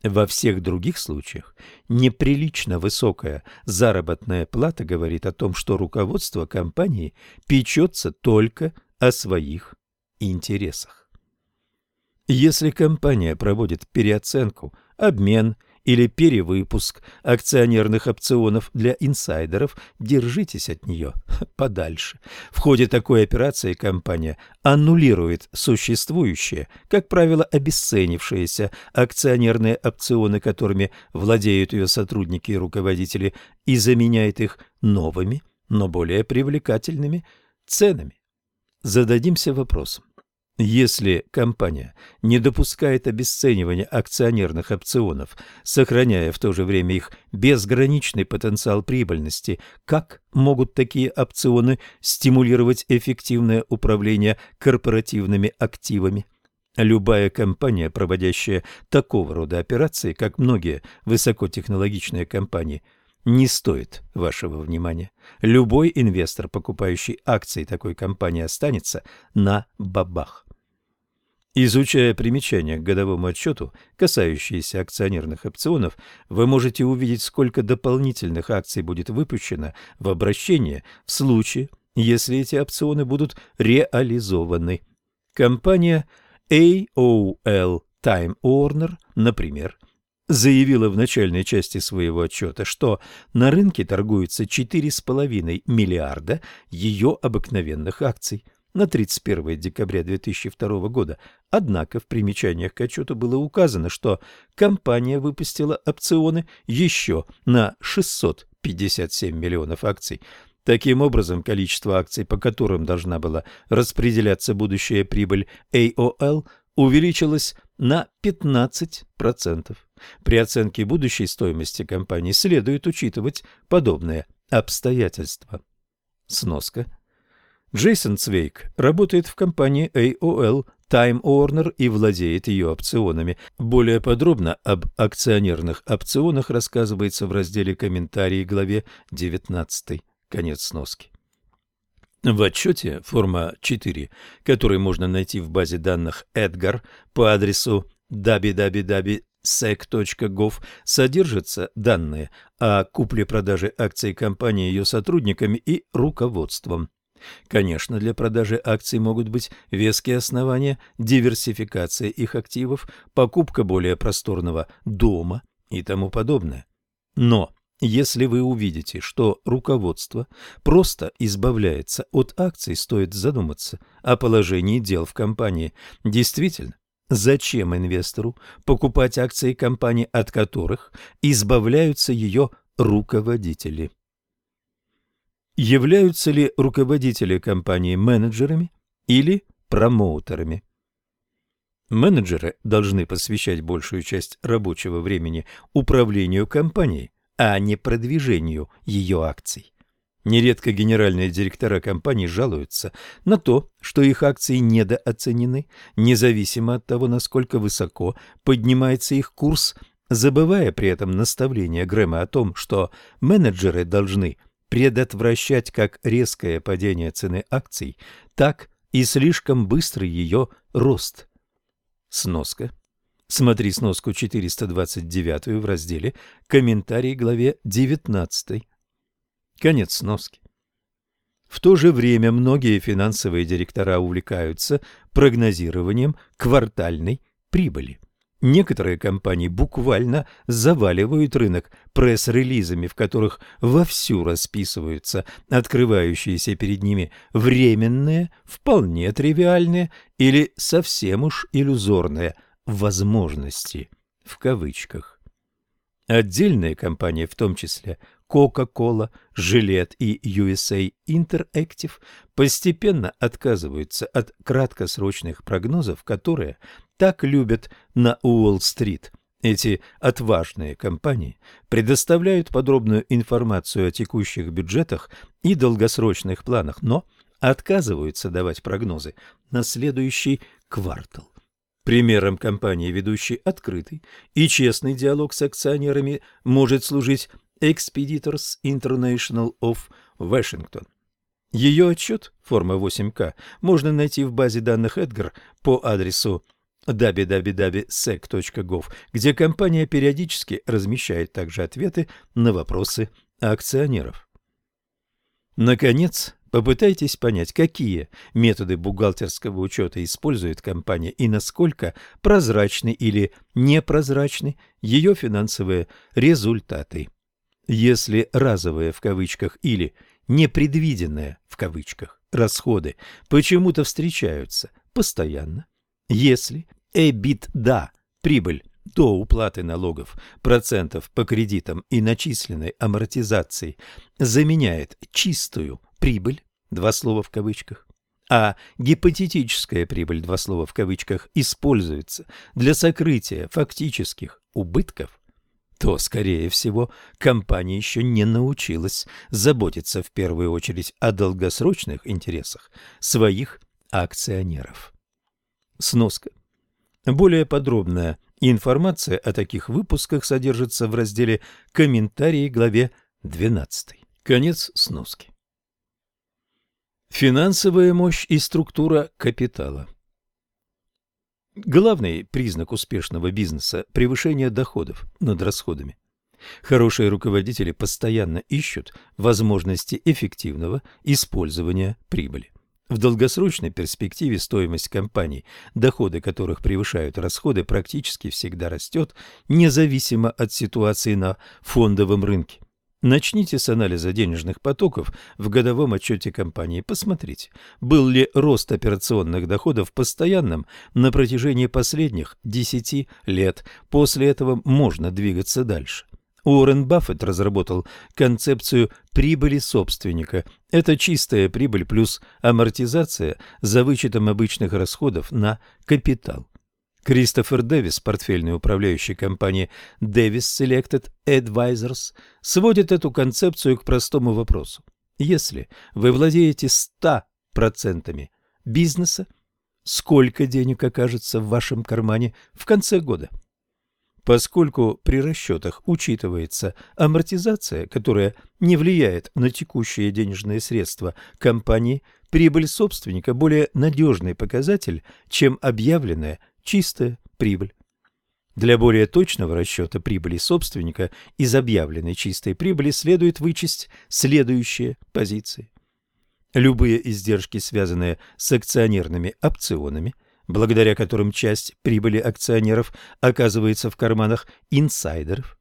Во всех других случаях неприлично высокая заработная плата говорит о том, что руководство компании печется только о своих интересах. Если компания проводит переоценку, обмен или перевыпуск акционерных опционов для инсайдеров, держитесь от нее подальше. В ходе такой операции компания аннулирует существующие, как правило, обесценившиеся акционерные опционы, которыми владеют ее сотрудники и руководители, и заменяет их новыми, но более привлекательными ценами. Зададимся вопросом. Если компания не допускает обесценивания акционерных опционов, сохраняя в то же время их безграничный потенциал прибыльности, как могут такие опционы стимулировать эффективное управление корпоративными активами? Любая компания, проводящая такого рода операции, как многие высокотехнологичные компании – не стоит вашего внимания. Любой инвестор, покупающий акции такой компании, останется на бабах. Изучая примечания к годовому отчету, касающиеся акционерных опционов, вы можете увидеть, сколько дополнительных акций будет выпущено в обращение в случае, если эти опционы будут реализованы. Компания AOL Time Warner, например, заявила в начальной части своего отчета, что на рынке торгуется 4,5 миллиарда ее обыкновенных акций. На 31 декабря 2002 года. Однако в примечаниях к отчету было указано, что компания выпустила опционы еще на 657 миллионов акций. Таким образом, количество акций, по которым должна была распределяться будущая прибыль AOL, увеличилось на 15%. При оценке будущей стоимости компании следует учитывать подобные обстоятельства. Сноска. Джейсон Цвейк работает в компании AOL Time Warner и владеет ее опционами. Более подробно об акционерных опционах рассказывается в разделе «Комментарии» главе 19. Конец сноски. В отчете форма 4, который можно найти в базе данных Edgar по адресу www.sec.gov, содержатся данные о купле-продаже акций компании ее сотрудниками и руководством. Конечно, для продажи акций могут быть веские основания, диверсификация их активов, покупка более просторного дома и тому подобное. Но если вы увидите, что руководство просто избавляется от акций, стоит задуматься о положении дел в компании. Действительно, зачем инвестору покупать акции компании, от которых избавляются ее руководители? Являются ли руководители компании менеджерами или промоутерами? Менеджеры должны посвящать большую часть рабочего времени управлению компанией, а не продвижению ее акций. Нередко генеральные директора компаний жалуются на то, что их акции недооценены, независимо от того, насколько высоко поднимается их курс, забывая при этом наставление Грэма о том, что менеджеры должны предотвращать как резкое падение цены акций, так и слишком быстрый ее рост. Сноска. Смотри сноску 429 в разделе «Комментарий» главе 19. Конец сноски. В то же время многие финансовые директора увлекаются прогнозированием квартальной прибыли. Некоторые компании буквально заваливают рынок пресс-релизами, в которых вовсю расписываются открывающиеся перед ними временные, вполне тривиальные или совсем уж иллюзорные возможности в кавычках. Отдельные компании, в том числе Coca-Cola, Gillette и USA Interactive, постепенно отказываются от краткосрочных прогнозов, которые так любят на Уолл-стрит. Эти отважные компании предоставляют подробную информацию о текущих бюджетах и долгосрочных планах, но отказываются давать прогнозы на следующий квартал. Примером компании, ведущей открытый и честный диалог с акционерами, может служить Expeditors International of Washington. Ее отчет, форма 8К, можно найти в базе данных Эдгар по адресу www.sec.gov, где компания периодически размещает также ответы на вопросы акционеров. Наконец, попытайтесь понять, какие методы бухгалтерского учета использует компания и насколько прозрачны или непрозрачны ее финансовые результаты. Если разовые в кавычках или непредвиденные в кавычках расходы почему-то встречаются постоянно, если EBITDA – прибыль до уплаты налогов, процентов по кредитам и начисленной амортизации заменяет чистую прибыль, два слова в кавычках, а гипотетическая прибыль, два слова в кавычках, используется для сокрытия фактических убытков, то, скорее всего, компания еще не научилась заботиться в первую очередь о долгосрочных интересах своих акционеров. Сноска. Более подробная информация о таких выпусках содержится в разделе «Комментарии» главе 12. Конец сноски. Финансовая мощь и структура капитала. Главный признак успешного бизнеса – превышение доходов над расходами. Хорошие руководители постоянно ищут возможности эффективного использования прибыли. В долгосрочной перспективе стоимость компаний, доходы которых превышают расходы, практически всегда растет, независимо от ситуации на фондовом рынке. Начните с анализа денежных потоков в годовом отчете компании. Посмотрите, был ли рост операционных доходов постоянным на протяжении последних 10 лет. После этого можно двигаться дальше. Уоррен Баффет разработал концепцию прибыли собственника. Это чистая прибыль плюс амортизация за вычетом обычных расходов на капитал. Кристофер Дэвис, портфельный управляющий компании Davis Selected Advisors, сводит эту концепцию к простому вопросу. Если вы владеете 100% бизнеса, сколько денег окажется в вашем кармане в конце года? Поскольку при расчетах учитывается амортизация, которая не влияет на текущие денежные средства компании, прибыль собственника более надежный показатель, чем объявленная чистая прибыль. Для более точного расчета прибыли собственника из объявленной чистой прибыли следует вычесть следующие позиции. Любые издержки, связанные с акционерными опционами, благодаря которым часть прибыли акционеров оказывается в карманах инсайдеров,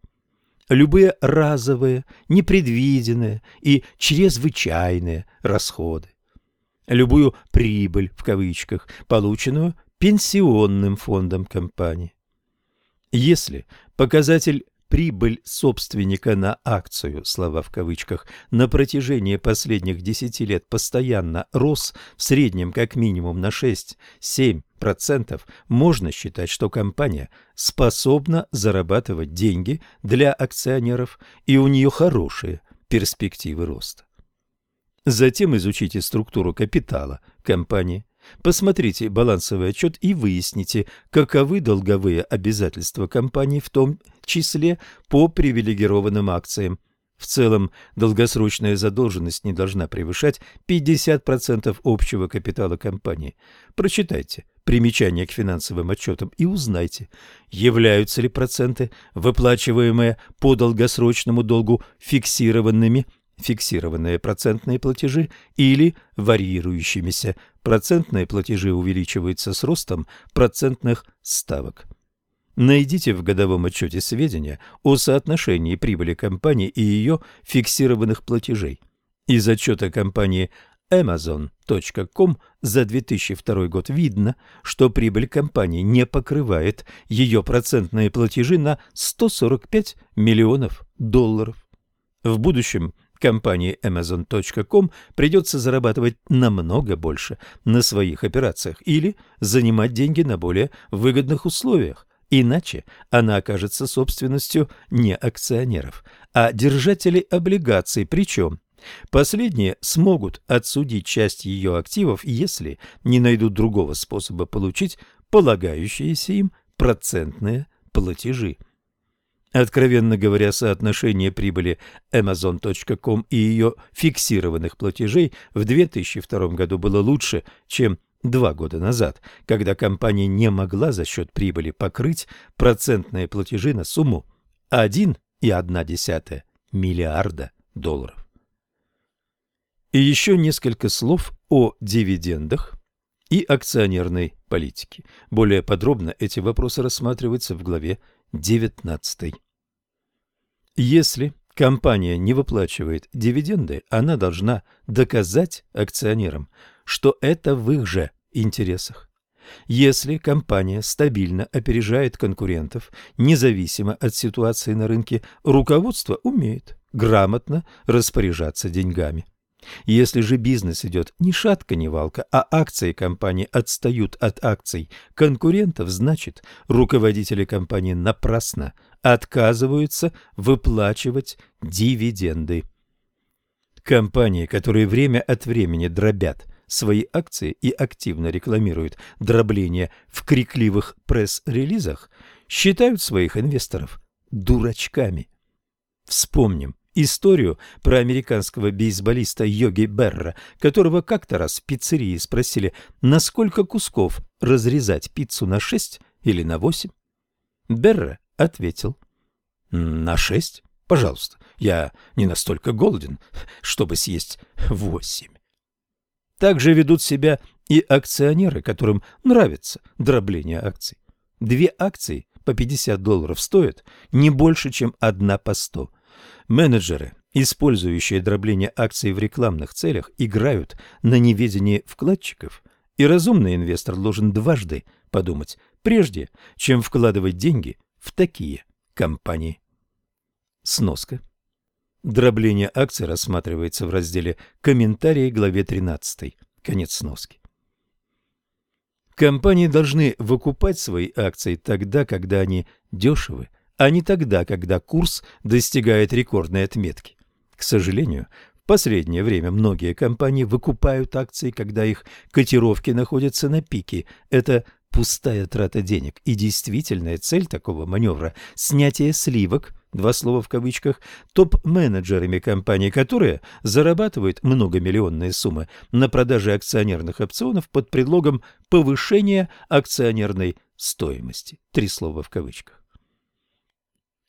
любые разовые, непредвиденные и чрезвычайные расходы, любую «прибыль» в кавычках, полученную пенсионным фондом компании. Если показатель прибыль собственника на акцию, слова в кавычках, на протяжении последних 10 лет постоянно рос в среднем как минимум на 6-7%, можно считать, что компания способна зарабатывать деньги для акционеров и у нее хорошие перспективы роста. Затем изучите структуру капитала компании, Посмотрите балансовый отчет и выясните, каковы долговые обязательства компании, в том числе по привилегированным акциям. В целом, долгосрочная задолженность не должна превышать 50% общего капитала компании. Прочитайте примечания к финансовым отчетам и узнайте, являются ли проценты, выплачиваемые по долгосрочному долгу, фиксированными – фиксированные процентные платежи или варьирующимися. Процентные платежи увеличиваются с ростом процентных ставок. Найдите в годовом отчете сведения о соотношении прибыли компании и ее фиксированных платежей. Из отчета компании Amazon.com за 2002 год видно, что прибыль компании не покрывает ее процентные платежи на 145 миллионов долларов. В будущем компании Amazon.com придется зарабатывать намного больше на своих операциях или занимать деньги на более выгодных условиях. Иначе она окажется собственностью не акционеров, а держателей облигаций, причем Последние смогут отсудить часть ее активов, если не найдут другого способа получить полагающиеся им процентные платежи. Откровенно говоря, соотношение прибыли Amazon.com и ее фиксированных платежей в 2002 году было лучше, чем два года назад, когда компания не могла за счет прибыли покрыть процентные платежи на сумму 1,1 миллиарда долларов. И еще несколько слов о дивидендах и акционерной политике. Более подробно эти вопросы рассматриваются в главе 19. Если компания не выплачивает дивиденды, она должна доказать акционерам, что это в их же интересах. Если компания стабильно опережает конкурентов, независимо от ситуации на рынке, руководство умеет грамотно распоряжаться деньгами. Если же бизнес идет ни шатка, ни валка, а акции компании отстают от акций конкурентов, значит, руководители компании напрасно отказываются выплачивать дивиденды. Компании, которые время от времени дробят свои акции и активно рекламируют дробление в крикливых пресс-релизах, считают своих инвесторов дурачками. Вспомним историю про американского бейсболиста Йоги Берра, которого как-то раз в пиццерии спросили, на сколько кусков разрезать пиццу на шесть или на восемь. Берра ответил. «На шесть? Пожалуйста, я не настолько голоден, чтобы съесть восемь». Так же ведут себя и акционеры, которым нравится дробление акций. Две акции по 50 долларов стоят не больше, чем одна по 100. Менеджеры использующие дробление акций в рекламных целях, играют на неведении вкладчиков, и разумный инвестор должен дважды подумать, прежде чем вкладывать деньги в такие компании. Сноска. Дробление акций рассматривается в разделе «Комментарии» главе 13. Конец сноски. Компании должны выкупать свои акции тогда, когда они дешевы, а не тогда, когда курс достигает рекордной отметки. К сожалению, в последнее время многие компании выкупают акции, когда их котировки находятся на пике. Это пустая трата денег. И действительная цель такого маневра – снятие сливок, два слова в кавычках, топ-менеджерами компаний, которые зарабатывают многомиллионные суммы на продаже акционерных опционов под предлогом повышения акционерной стоимости. Три слова в кавычках.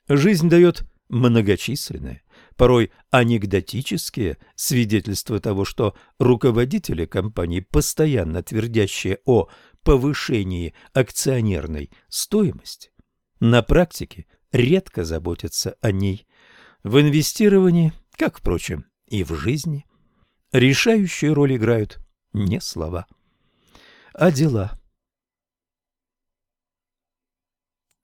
Жизнь дает многочисленные, порой анекдотические свидетельства того, что руководители компаний, постоянно твердящие о повышении акционерной стоимости, на практике редко заботятся о ней. В инвестировании, как, впрочем, и в жизни, решающую роль играют не слова, а дела –